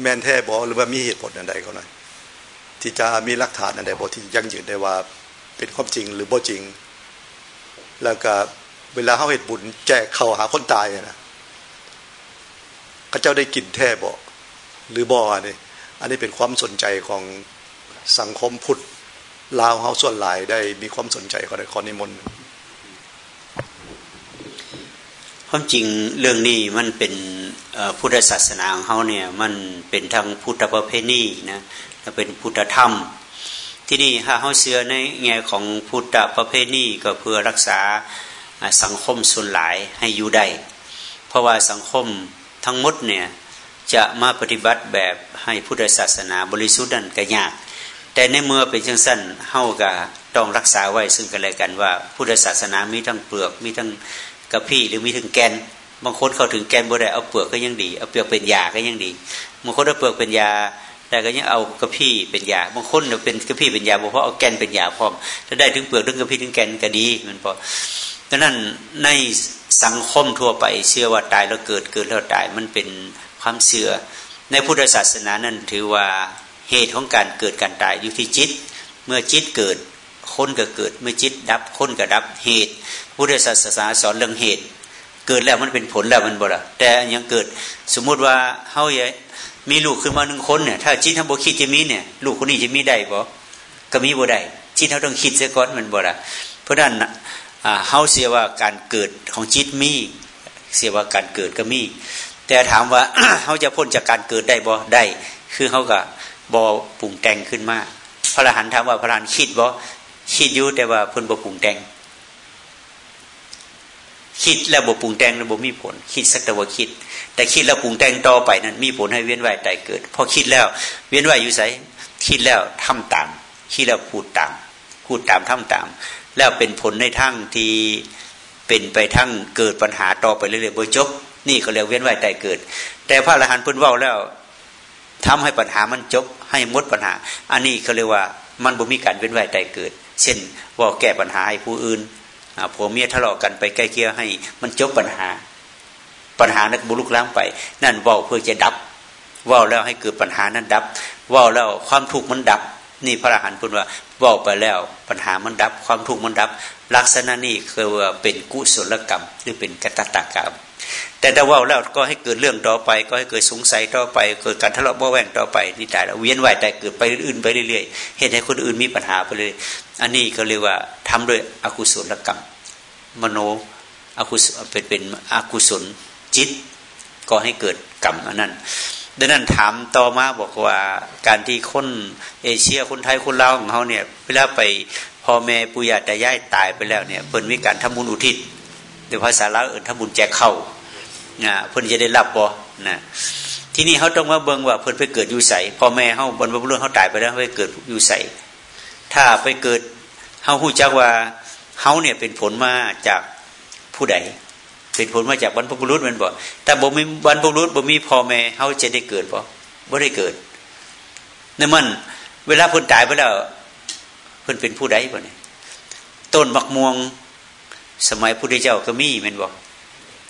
แมนแท้บอหรือว่ามีเหตุผลอันใดเขาหน่อยที่จะมีหลักฐานอันใดบอที่ยั่งยืนได้ว่าเป็นความจริงหรือบ่จริง แล้วก็เวลาเขาเหตุบุญแจกเข้าหาคนตายนะข้าเจ้าได้กินแท้บอหรือบ่อนี่อันนี้เป็นความสนใจของสังคมพุทธลาวเฮาส่วนหลายได้มีความสนใจเขาได้ขอนิมนต์ความจริงเรื่องนี้มันเป็น พุทธศาสนาของเขาเนี่ยมันเป็นทางพุทธประเพณีนะและเป็นพุทธธรรม ที่นี่ถ้าเขาเชื่อในแง่ของพุทธประเพณีก็เพื่อรักษาสังคมส่วนหลายให้อยู่ได้เพราะว่าสังคมทั้งหมดเนี่ยจะมาปฏิบัติแบบให้พุทธศาสนาบริสุทธิ์นั้นก็ยาก แต่ในเมื่อเป็นเช่นสั้นเฮาก็ต้องรักษาไว้ซึ่งกันและกันว่าพุทธศาสนามีทั้งเปลือกมีทั้งกระพี่หรือมีถึงแกน บางคนเข้าถึงแกนบ่ได้เอาเปลือกก็ยังดีเอาเปลือกเป็นยาก็ยังดีบางคนเอาเปลือกเป็นยาแต่ก็ยังเอากระพี่เป็นยาบางคนเป็นกระพี่เป็นยาเพราะเอาแกนเป็นยาพร้อมถ้าได้ถึงเปลือกถึงกระพี่ถึงแกนก็ดีมันพอดังนั้นในสังคมทั่วไปเชื่อว่าตายแล้วเกิดเกิดแล้วตายมันเป็นความเสื่อ ในพุทธศาสนานั้นถือว่าเหตุของการเกิดการตายอยู่ที่จิต เมื่อจิตเกิดคนก็เกิด เมื่อจิตดับคนก็ดับเหตุ พุทธศาสนาสอนเรื่องเหตุ เกิดแล้วมันเป็นผลแล้วมันบ่ละแต่ยังเกิดสมมุติว่าเฮามีลูกขึ้นมาหนึ่งคนเนี่ยถ้าจิตทำบ่คิดจะมีเนี่ยลูกคนนี้จะมีได้บ่ก็มีบ่ได้จิตเขาต้องคิดเสียก่อนมันบ่ละเพราะนั้นเฮาเสียว่าการเกิดของจิตมี เสียว่าการเกิดก็มี แต่ถามว่าเขาจะพ้นจากการเกิดได้บ่ได้ คือเขาก็บอปรุงแต่งขึ้นมาพระอรหันต์ถามว่าพระอรหันต์คิดบ่คิดอยู่แต่ว่าเพิ่นบ่ปรุงแต่ง คิดแล้วบ่ปรุงแต่งแล้วบ่มีผล คิดสักแต่ว่าคิด แต่คิดแล้วปรุงแต่งต่อไปนั้น มีผลให้เวียนว่ายตายเกิด พอคิดแล้ว เวียนว่ายอยู่ไสคิดแล้วทำตามคิดแล้วพูดตามพูดตามทำตาม แล้วเป็นผลในทั้งที่เป็นไปทั้งเกิดปัญหาต่อไปเรื่อยๆบ่จบนี่ก็เรียกเวียนว่ายตายเกิด แต่พระอรหันต์พ้นว่าแล้วทำให้ปัญหามันจบ ให้หมดปัญหา อันนี้เขาเรียกว่ามันบ่มีการเวียนว่ายตายเกิด เช่นว่าแก้ปัญหาให้ผู้อื่น ผัวเมียทะเลาะกันไปใกล้เคียให้ มันจบปัญหา ปัญหานั้นบุลุกล้างไป นั่นว่าเพื่อจะดับว่าแล้วให้เกิดปัญหานั้นดับว่าแล้วความทุกข์มันดับ นี่พระอรหันต์พูดว่าว่าไปแล้ว ปัญหามันดับความทุกข์มันดับ ลักษณะนี้คือว่าเป็นกุศลกรรม หรือเป็นกตตกรรม แต่ถ้าว่าแล้วก็ให้เกิดเรื่องต่อไป ก็ให้เกิดสงสัยต่อไป เกิดการทะเลาะเบาแวงต่อไปนี่ตายแล้วเวียนว่ายแต่เกิดไปอื่นไปเรื่อยๆเหตุให้คนอื่นมีปัญหาไปเลย อันนี้ก็เรียกว่าทำด้วยอกุศลกรรม มโนอกุศลเป็นเป็นอกุศลจิต ก็ให้เกิดกรรมอันนั้น ดังนั้นถามต่อมาบอกว่าการที่คนเอเชียคนไทยคนลาวของเขาเนี่ยเวลาไปพ่อแม่ปุยาต่ย่ายตายไปแล้วเนี่ยเพิ่นมีการทำบุญอุทิศโดยภาษาลาวเอื่นทำบุญแจกเข้านะเพิ่นจะได้รับบ่นะที่นี่เขาต้องมาเบิ่งว่าเพิ่นไปเกิดอยู่ใสพ่อแม่เขาบนบรรลุเขาตายไปแล้วไปเกิดอยู่ใสถ้าไปเกิดเขาหู้จักว่าเขาเนี่ยเป็นผลมาจากผู้ใด เป็นผลมาจากบรรพบุรุษมันบ่แต่บ่มีบรรพบุรุษบ่มีพ่อแม่เขาจะได้เกิดบ่บ่ได้เกิดนั่นมัน เวลาเพิ่นตายไปแล้วเพิ่นเป็นผู้ใดบ่เนี่ยต้นมักม่วง สมัยพุทธเจ้าก็มีมันบอก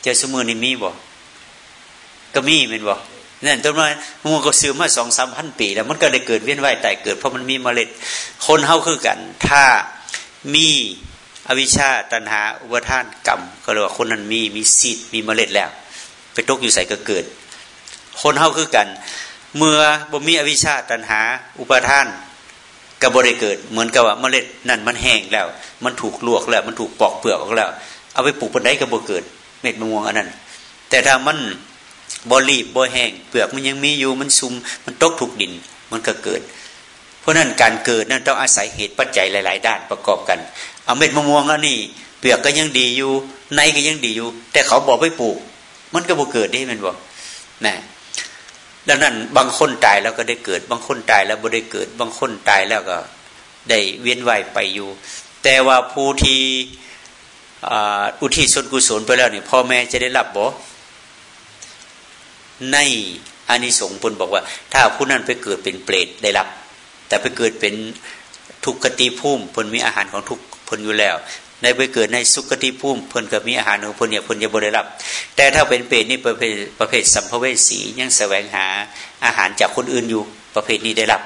เจ้าสมือนี่มีบ่ก็มีเป็นบ่นั่นต้นไม้มันก็ซื้อมาสองสามพันปีแล้วมันก็ได้เกิดเวียนว่ายตายเกิดเพราะมันมีเมล็ด คนเฮาคือกัน ถ้ามี อวิชชาตันหา อุปทานกรรม ก็เรียกว่าคนนั้นมีมีซีดมีเมล็ดแล้ว ไปตกอยู่ใส่ก็เกิด คนเฮาคือกัน เมื่อบ่มีอวิชชาตันหา อุปทานก็บ่ได้เกิด เหมือนกับว่าเมล็ดนั่นมันแห้งแล้ว มันถูกลวกแล้ว มันถูกปอกเปลือกออกแล้ว เอาไปปลูกบนไดก็บ่เกิด เม็ดมะม่วงอันนั้น แต่ถ้ามันบ่รีบบ่แห้งเปลือกมันยังมีอยู่มันซุมมันตกถูกดิน มันก็เกิด เพราะนั้นการเกิดนั้นต้องอาศัยเหตุปัจจัยหลาย ๆ ด้านประกอบกัน เอาเม็ดมะม่วงอันนี้เปลือกก็ยังดีอยู่ ในก็ยังดีอยู่ แต่เขาบอกไปปลูก มันก็บ่เกิดได้มันบอกนะดังนั้น บางคนตายแล้วก็ได้เกิด บางคนตายแล้วบ่ได้เกิด บางคนตายแล้วก็ ได้เวียนว่ายไปอยู่ แต่ว่าผู้ที่อุทิศส่วนกุศลไปแล้วเนี่ยพ่อแม่จะได้รับบ่ในอานิสงส์พนบอกว่า ถ้าผู้นั้นไปเกิดเป็นเปรตได้รับ แต่ไปเกิดเป็นทุกขติภูมิพนมีอาหารของทุก พนอยู่แล้ว ในไปเกิดในสุขติภูมิพนก็มีอาหารของพนเนี่ยพนจะบริรับ แต่ถ้าเป็นเปรตนี่ประเภทประเภทสัมภเวสียังแสวงหาอาหารจากคนอื่นอยู่ประเภทนี้ได้รับ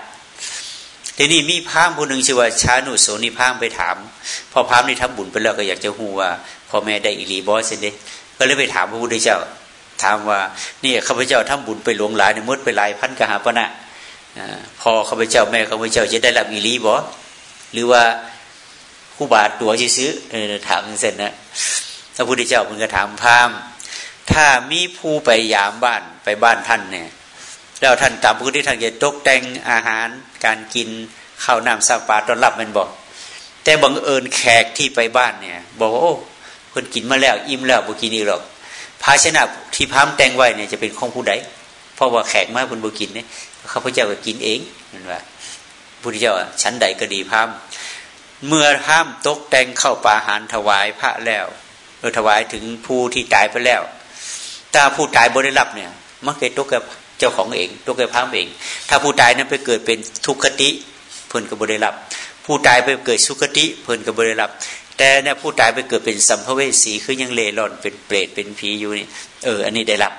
ทีนี้มีพามคนหนึ่งชื่อว่าชานุโสนิพามไปถาม พอพามนี่ทำบุญไปแล้วก็อยากจะหูว่าพ่อแม่ได้อิรีบอสเด้ก็เลยไปถามพระพุทธเจ้า ถามว่านี่ข้าพเจ้าทำบุญไปหลวงหลายในมดไปหลายพันกหาปณะพอข้าพเจ้าแม่ข้าพเจ้าจะได้รับอิรีบอหรือว่า ผู้บาทตัวซื้อถามเสร็จนะพระพุทธเจ้ามันก็ถามพามถ้ามีผู้ไปยามบ้านไปบ้านท่านเนี่ย แล้วท่านตามพื้นที่ทางจะตกแต่งอาหาร การกินข้าวน้ำสักปลาตอนรับมันบอก แต่บังเอิญแขกที่ไปบ้านเนี่ย บอกว่าโอ้เพิ่นกินมาแล้ว อิ่มแล้วบุกินอีกหรอกภาชนะที่พามแต่งไว้เนี่ยจะเป็นของผู้ใดเพราะว่าแขกมาเพิ่นบุกินเนี่ยข้าพเจ้าก็กินเองนั่นว่าพุทธเจ้าชั้นใดก็ดีพาม เมื่อห้ามตกแต่งเข้าป่าหารถวายพระแล้วเออถวายถึงผู้ที่ตายไปแล้วถ้าผู้ตายบริรับเนี่ยมักจะตกกับเจ้าของเองตกกับพามเอง ถ้าผู้ตายนั้นไปเกิดเป็นทุกขติเพิ่นก็บบริรับ ผู้ตายไปเกิดสุขติเพิ่นก็บริรับ แต่เนี่ยผู้ตายไปเกิดเป็นสัมภเวสีคือยังเล่ร่อนเป็นเปรตเป็นผีอยู่นี่เออ อันนี้ได้รับ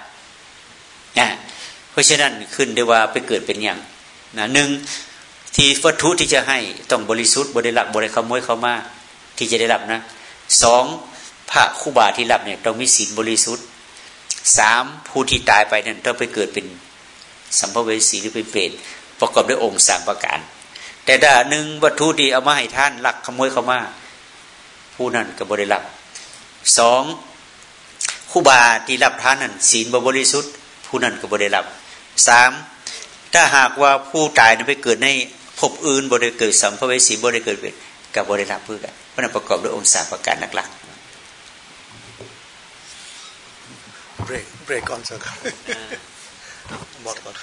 นะเพราะฉะนั้นขึ้นได้ว่าไปเกิดเป็นอย่างนะหนึ่ง ที่วัตถุที่จะให้ต้องบริสุทธิ์บริลักบริขโมยเขามาที่จะได้รับนะสองพระคู่บาที่รับเนี่ยต้องมีศีลบริสุทธิ์สามผู้ที่ตายไปนั่นต้องไปเกิดเป็นสัมภเวสีหรือเป็นเปรตประกอบด้วยองค์สามประการ แต่ถ้าหนึ่งวัตถุที่เอามาให้ท่านลักขโมยเขามาผู้นั้นก็บริลับสองคู่บาที่รับท่านนั้นศีลบริสุทธิ์ ผู้นั้นก็บริลับสามถ้าหากว่าผู้ตายนั้นไปเกิดใน พบอื่นบริเกิดสัมภเวสีบริเกิดเป็นกับบริรับเพื่อกันเพราะนั้นประกอบด้วยองค์สามประการหลักๆเบรกเบรกก่อนสักหมดก่อน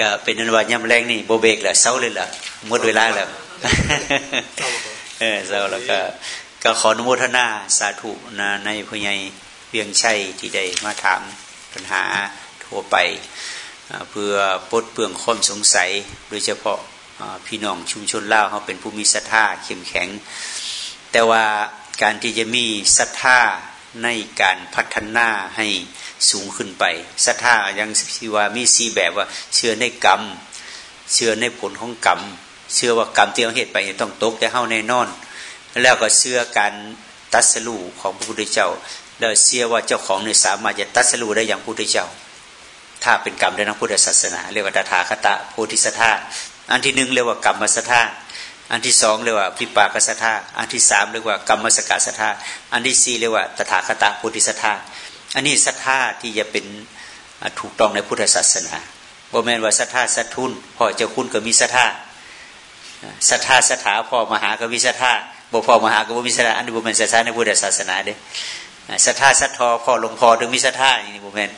ก็เป็นนันว่าย่ำแรงนี่โบเบกแหละเศร้าเลยแหละหมดเวลาแล้วเออเศร้าแล้วก็ก็ขออนุโมทนาสาธุนะในพญายเพียงชัยที่ได้มาถามปัญหาทั่วไป เพื่อปลดเปลืองข้อมสงสัย โดยเฉพาะพี่น้องชุมชนล่าเขาเป็นผู้มีศรัทธาเข้มแข็ง แต่ว่าการที่จะมีศรัทธาในการพัฒนาให้สูงขึ้นไปศรัทธายังสิว่ามีสีแบบว่าเชื่อในกรรม เชื่อในผลของกรรม เชื่อว่ากรรมที่เราเหตุไปต้องตกแต่เฮาแน่นอน แล้วก็เชื่อการตัดสู้ของพระพุทธเจ้าแล้วเชื่อว่าเจ้าของเนี่ยสามารถจะตัดสู้ได้อย่างพระพุทธเจ้า ถ้าเป็นกรรมในทางพุทธศาสนา เรียกว่าตถาคตะโพธิสัตาอันที่หนึ่งเรียกว่ากรรมสัทธาอันที่สองเรียกว่าพิปากสัทธาอันที่สามเรียกว่ากรรมสกสัทธาอันที่สี่เรียกว่าตถาคตะโพธิสัตาอันนี้สัทธาที่จะเป็นถูกต้องในพุทธศาสนาบ่แม่นว่าสัทธาสัททุนพ่อเจ้าคุณก็มีสัทธาสัทธาสถาพ่อมหาก็มีสัทธาบ่พ่อมหาก็มีสัทธาอันนี้บ่แม่นสัทธาในพุทธศาสนาเด้สัทธาสัททอพ่อหลวงพ่อถึงมีสัทธาอย่างนี้บ่แม่น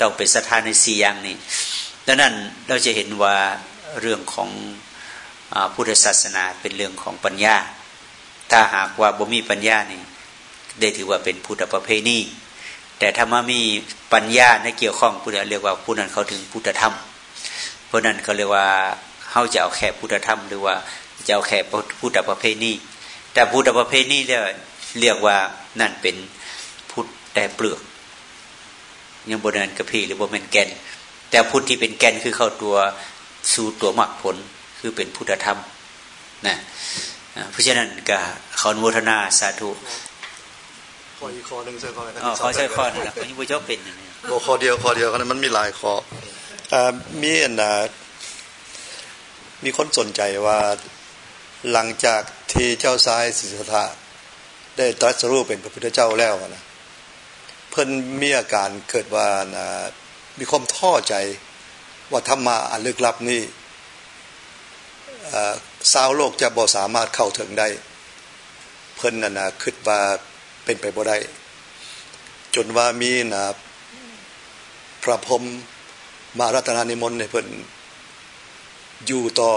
ต้องเป็นสถาในสี่อย่างนี้ดังนั้นเราจะเห็นว่าเรื่องของพุทธศาสนาเป็นเรื่องของปัญญา ถ้าหากว่าบ่มีปัญญานี่ได้ถือว่าเป็นพุทธประเพณีแต่ถ้ามามีปัญญาในเกี่ยวข้องพุทธเรียกว่าผู้นั้นเขาถึงพุทธธรรม เพราะนั้นเขาเรียกว่าเขาจะเอาแค่พุทธธรรม หรือว่าจะเอาแค่พุทธประเพณีแต่พุทธประเพณีเรียกเรียกว่านั่นเป็นพุทธแต่เปลือก ยังบนเนินกระพีหรือบนเมนแกน แต่พุทธที่เป็นแกนคือเข้าตัวสู่ตัวมรรคผลคือเป็นพุทธธรรมนะเพราะฉะนั้นก็ขออนุโมทนาสาธุข้ออีกข้อหนึ่งใช่ข้ออะไรอ๋อข้อใช่ข้อนึงนะยังไม่จบเป็นโอ้ข้อเดียวข้อเดียวกันมันมีหลายข้อมีอันนะมีคนสนใจว่าหลังจากที่เจ้าชายสิทธัตถะได้ตรัสรู้เป็นพระพุทธเจ้าแล้วนะ เพิ่นมีอาการเกิดว่านะมีความท้อใจ ว่าธรรมะอันลึกลับนี่สาวโลกจะบ่สามารถเข้าถึงได้ เพิ่นน่ะนะคิดว่าเป็นไปบ่ได้จนว่ามีนะพระพรมมารัตนานิมนต์ในเพิ่นอยู่ต่อ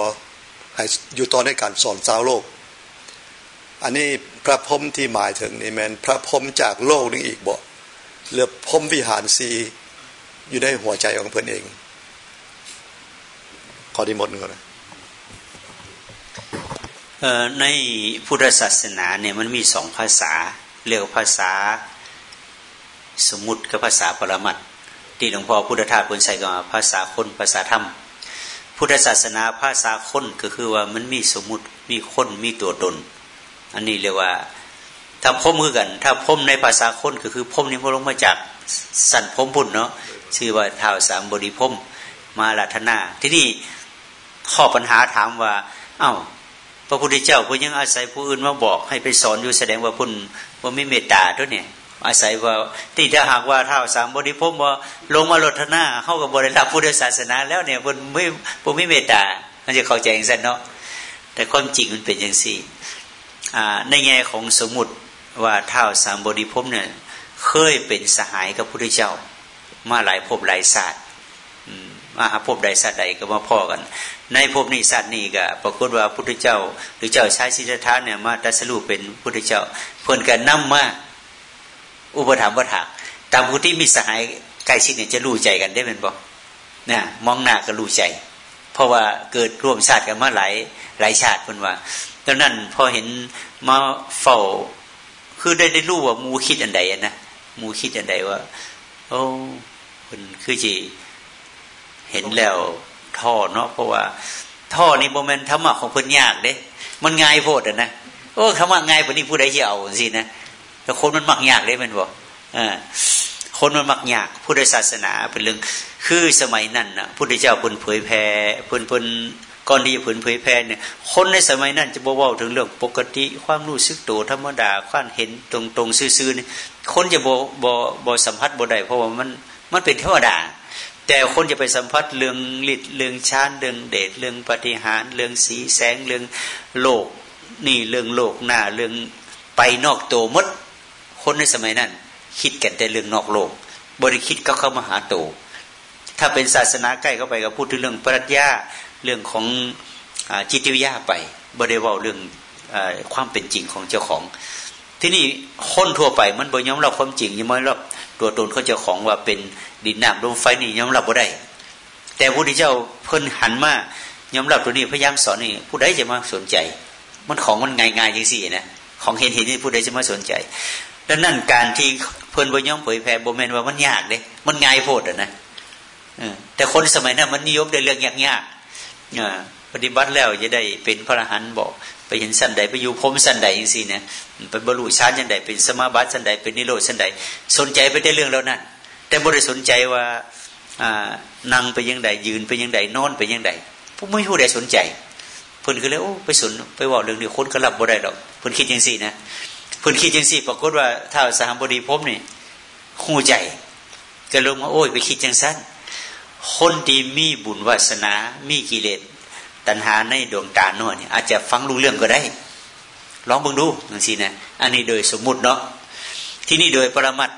ให้อยู่ต่อในการสอนสาวโลก อันนี้พระพรมที่หมายถึงนี่แมนพระพรมจากโลกนึงอีกบ่ เลือพรมวิหารสีอยู่ในหัวใจของเพื่อนเอง ขอดีหมดก่อนในพุทธศาสนาเนี่ยมันมีสองภาษา เรียกภาษาสมุติกับภาษาปรมัตที่หลวงพ่อพุทธทาสคนใส่ก็ภาษาคนภาษาธรรม พุทธศาสนาภาษาคนก็คือว่ามันมีสมุติมีคนมีตัวตน อันนี้เรียกว่า ถ้าพมคือกัน ถ้าพมในภาษาคนก็คือพมนี้มันลงมาจากสันพมพุ่นเนาะชื่อว่าเท้าสามบริพมมาลัทนาที่นี่ข้อปัญหาถามว่า เอา้า พระพุทธเจ้าพุยังอาศัยผู้อื่นมาบอก ให้ไปสอนอยู่แสดงว่าพุ่นว่าไม่เมตตาด้วยเนี่ย อาศัยว่าที่ถ้าหากว่าเท้าสามบริพมว่าลงมาลทนาเข้ากับบริรับพุทธศาสนา แล้วเนี่ยพุ่นไม่พุ่นไม่เมตตามันจะเข้าใจอย่างนั้นเนาะแต่ความจริงมันเป็นอย่างสี่ในแง่ของสมุติ ว่าเท้าสามบริพเนี่ยเคยเป็นสหายกับพระพุทธเจ้า มาหลายภพหลายศาสตร์มาหาภพใดศาสตร์ใดก็มาพ่อกัน ในภพนี้ศาสตร์นี้ก็ปรากฏว่าพุทธเจ้า หรือเจ้าชายสิทธัตถะเนี่ยมาตัสรูเป็นพุทธเจ้า เพื่อนกันนั่มมาอุปถัมภ์วัฏตามผู้ที่มีสหายใกล้ชิดเนี่ยจะรู้ใจกันได้เป็นบอกนะมองหน้าก็รู้ใจ เพราะว่าเกิดร่วมชาติกันมาหลายหลายชาติเพื่อนว่าดังนั้นพอเห็นมาเฝ้า คือได้ได้รู้ว่ามูคิดอันใดนะมูคิดอันใดว่า โอ้คนคือจีเห็นแล้วท่อเนาะเพราะว่า ท่อนี่โมเมนต์ธรรมะของเพิ่นยากเด้มันง่ายโพดอะนะโอ้คำว่าง่ายปนี้ผู้ใดจะเอาสินะแต่คนมันมักยากเลยมันบอกอ่าคนมันมักยากพุทธศาสนาเป็นเรื่อง คือสมัยนั้นนะพุทธเจ้าเพิ่นเผยแผ่เพิ่นเพิ่น ก่อนที่จะเผยเผยแผ่เนี่ยคนในสมัยนั้นจะบอกว่าถึงเรื่องปกติความรู้สึกตัวธรรมดาความเห็นตรงตรงซื่อๆเนี่ยคนจะบ่บ่บ่สัมผัสบ่ได้เพราะว่ามันมันเป็นธรรมดา แต่คนจะไปสัมผัสเรื่องฤทธิ์เรื่องชานเรื่องเดชเรื่องปฏิหารเรื่องสีแสงเรื่องโลก นี่เรื่องโลกหน้าเรื่องไปนอกตัวมดคนในสมัยนั้น คิดกันแต่เรื่องนอกโลก บริคิดก็เข้ามาหาตัวถ้าเป็นศาสนาใกล้เข้าไปก็พูดถึงเรื่องปรัชญา เรื่องของอจิตวิทยาไปบริวาเรื่องอความเป็นจริงของเจ้าของ ที่นี่คนทั่วไปมันบ่ยอมรับความจริงยังไม่รับตัวตนเขาเจ้าของว่าเป็นดินน้ำลมไฟนี่ยอมรับบ่ได้ แต่พระพุทธเจ้าเพิ่นหันมายอมรับตัวนี้พยายามสอนนี่ผู้ใดจะมาสนใจ มันของมันง่ายๆอย่างสี่นะของเห็นเห็นนี่ผู้ใดจะมาสนใจดังนั้นการที่เพิ่นบ่ยอมเผยแผ่บ่แม่นว่ามันยากเลยมันง่ายโพดอะนะแต่คนสมัยนั้นมันนิยมในเรื่องยาก ปฏิบัติแล้วจะได้เป็นพระอรหันต์บอกไปเห็นสันใดไปอยู่พรมสันใดอย่างสี่เนี่ยไปบรรลุชาติสันใดเป็นสมาบัติสันใดเป็นนิโรธสันใดสนใจไปได้เรื่องแล้วนั่นแต่บริสนใจว่านั่งไปยังใดยืนไปยังใดนอนไปยังใดผู้ไม่ผู้ใดสนใจเพิ่นคือเลยโอ้ไปสนไปบอกเรื่องนี้คนก็รับบ่ได้หรอกเพิ่นคิดอย่างสี่นะเพิ่นคิดอย่างสี่ปรากฏว่าถ้าสามบดีพบนี่หูใจก็ลงมาโอ้ยไปคิดจังสั้น คนที่มีบุญวาสนา มีกิเลสตัณหาในดวงตาโน่นอาจจะฟังรู้เรื่องก็ได้ ลองเบิ่งดูอย่างนี้นะอันนี้โดยสมมุติเนาะที่นี่โดยปรมัต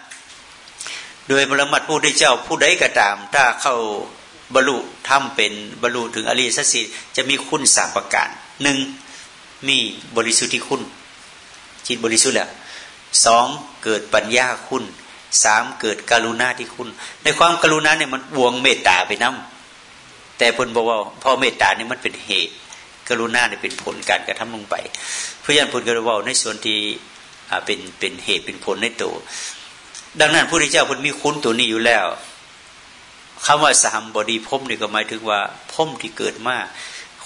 โดยปรมัตผู้ได้เจ้าผู้ใดก็ตาม ถ้าเข้าบรรลุทำเป็นบรรลุถึงอริยสัจสีจะมีคุณสามประการหนึ่งมีบริสุทธิคุณจิตบริสุทธิ์แล้วสองเกิดปัญญาคุณ สามเกิดกรุณาที่คุณ ในความกรุณาเนี่ยมันบวงเมตตาไปน้ำแต่พลบอกว่าพอเมตตาเนี่ยมันเป็นเหตุ กรุณาเนี่ยเป็นผลการกระทำลงไปเพระฉะนั้นพลกระว่าในส่วนที่เป็นเป็นเหตุเป็นผลในตัว ดังนั้นพระพุทธเจ้าพลมีคุณตัวนี้อยู่แล้วคำว่าสามบดีพมนี่ก็หมายถึงว่าพมที่เกิดมา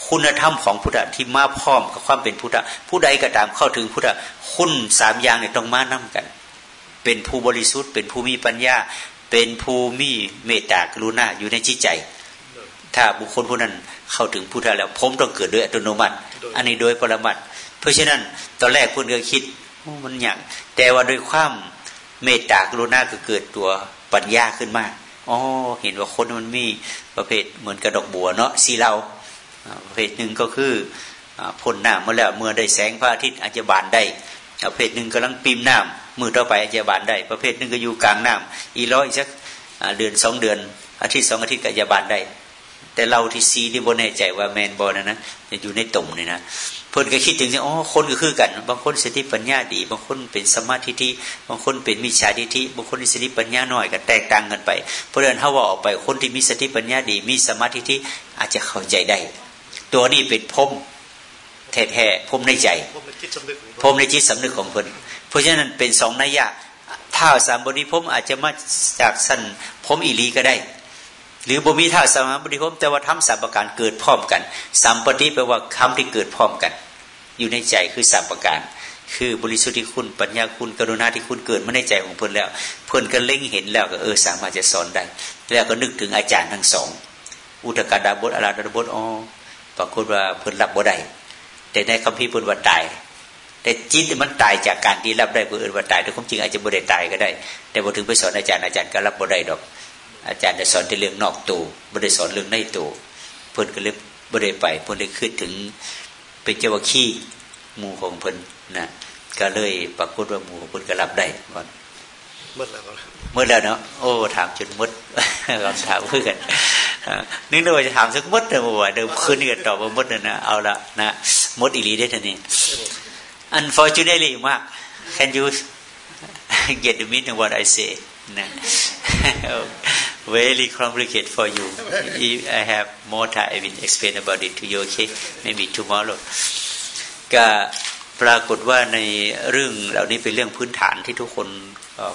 คุณธรรมของพุทธที่มาพร้อมกับความเป็นพุทธผู้ใดก็ตามเข้าถึงพุทธคุณสามอย่างเนี่ยต้องมานํกัน เป็นผู้บริสุทธิ์ เป็นผู้มีปัญญา เป็นผู้มีเมตตากรุณาอยู่ในจิตใจ ถ้าบุคคลผู้นั้นเข้าถึงพุทธแล้วผมต้องเกิดด้วยอัตโนมัติ อันนี้โดยปรมัตเพราะฉะนั้นตอนแรกคุณก็คิดมันอย่างแต่ว่าโดยความเมตตากรุณาก็เกิดตัวปัญญาขึ้นมาอ๋อเห็นว่าคนมันมีประเภทเหมือนกระดอกบัวเนาะสีเราประเภทหนึ่งก็คือพ่นน้ำเมื่อแล้วเมื่อได้แสงพระอาทิตย์อาจจะบานได้ประเภทหนึ่งกำลังปีมน้ำ มือต่อไปอาจจะบานได้ ประเภทหนึ่งก็อยู่กลางน้ำอีร้อยสักเดือนสองเดือน อาทิตย์สองอาทิตย์ก็จะบานได้ แต่เราที่ซีที่บนแน่ใจว่าแมนบอลนะนะจะอยู่ในตุ่มนี่นะเพิ่นก็คิดถึงอ๋อคนก็คือกัน บางคนสติปัญญาดี บางคนเป็นสมาธิที่บางคนเป็นมิจฉาทิฏฐิบางคนมีสติปัญญาน้อยกันแตกต่างกันไป เพราะฉะนั้นถ้าว่าออกไปคนที่มีสติปัญญาดี มีสมาธิที่อาจจะเข้าใจได้ ตัวนี้เป็นพมแท้ๆพมในใจพมในจิตสำนึกของเพิ่น เพราะฉะนั้นเป็นสองนัยยะถ้าสามบริพมอาจจะมาจากสั้นพมอิลีก็ได้ หรือบ่มีท่าสามบริภพแต่ว่าทำสามประการเกิดพร้อมกันสามปฏิแปลว่าคำที่เกิดพร้อมกัน อยู่ในใจคือสามประการ คือบริสุทธิคุณปัญญาคุณกรุณาที่คุณเกิดมาในใจของเพื่อนแล้ว เพื่อนก็เล็งเห็นแล้วก็เออสามารถจะสอนได้ แล้วก็นึกถึงอาจารย์ทั้งสอง อุตกาดาบทอาราดาบทอ๋อปรากฏว่าเพื่อนรับบ่ได้แต่ในคัมภีร์เพื่อนว่าตาย แต่จิตมันตายจากการที่รับได้เพื่อนว่าตายแต่ความจริงอาจจะบ่ได้ตายก็ได้ แต่พอถึงไปสอนอาจารย์อาจารย์ก็รับบ่ได้ดอก อาจารย์จะสอนแต่เรื่องนอกตัวไม่ได้สอนเรื่องในตัวเพิ่นก็เลยไม่ได้ไปเพิ่นเลยขึ้นถึงเป็นเจ้าขี้หมู่ของเพิ่นนะก็เลยปรากฏว่าหมู่ของเพิ่นก็รับได้ก่อนเมื่อแล้วเมื่อแล้วเนาะโอ้ถามจนมดคำถามเพื่อนนึกว่าจะถามสักมดเลยว่าเดิมคืนนี่ก็ตอบว่ามดนะเอาละนะมดอีลีได้ทันที unfortunately มาก can you get the meaning what I say นะ very complicated for you if I have more time I will explain about it to you okay maybe tomorrow ก็ปรากฏว่าในเรื่องเหล่านี้เป็นเรื่องพื้นฐานที่ทุกคน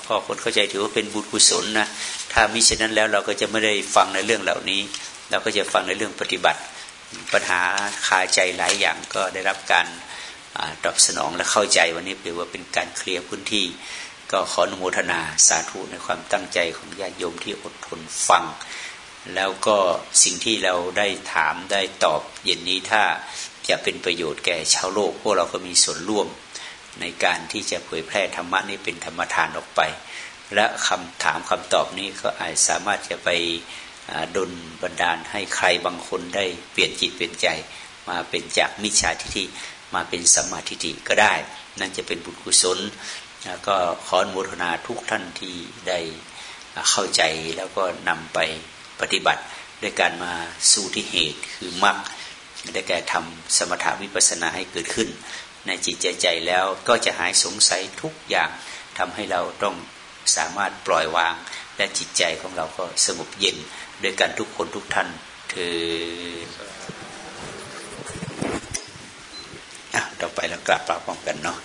ก็คนเข้าใจถือว่าเป็นบุญกุศลนะถ้ามิฉะนั้นแล้วเราก็จะไม่ได้ฟังในเรื่องเหล่านี้ เราก็จะฟังในเรื่องปฏิบัติ ปัญหาคาใจหลายอย่างก็ได้รับการ ตอบสนองและเข้าใจวันนี้เปลว่าเป็นการเคลียร์พื้นที่ ก็ขออนุโมทนาสาธุในความตั้งใจของญาติโยมที่อดทนฟัง แล้วก็สิ่งที่เราได้ถามได้ตอบเย็นนี้ถ้าจะเป็นประโยชน์แก่ชาวโลก พวกเราก็มีส่วนร่วมในการที่จะเผยแพร่ธรรมะนี้เป็นธรรมทานออกไป และคำถามคำตอบนี้ก็อาจสามารถจะไปดลบันดาลให้ใครบางคนได้เปลี่ยนจิตเปลี่ยนใจมาเป็นจากมิจฉาทิฏฐิ มาเป็นสมาธิิก็ได้ นั่นจะเป็นบุญกุศลก็ขออนุโมทนาทุกท่านที่ได้เข้าใจแล้วก็นำไปปฏิบัติด้วยการมาสู่ที่เหตุคือมรรคได้แก่ทำสมถาวิปัสนาให้เกิดขึ้น ในจิตใจใจแล้วก็จะหายสงสัยทุกอย่างทำให้เราต้องสามารถปล่อยวาง และจิตใจของเราก็สงบเย็นด้วยกันทุกคนทุกท่านคือ ต่อไปเรากลับปราบป้องกันเนาะ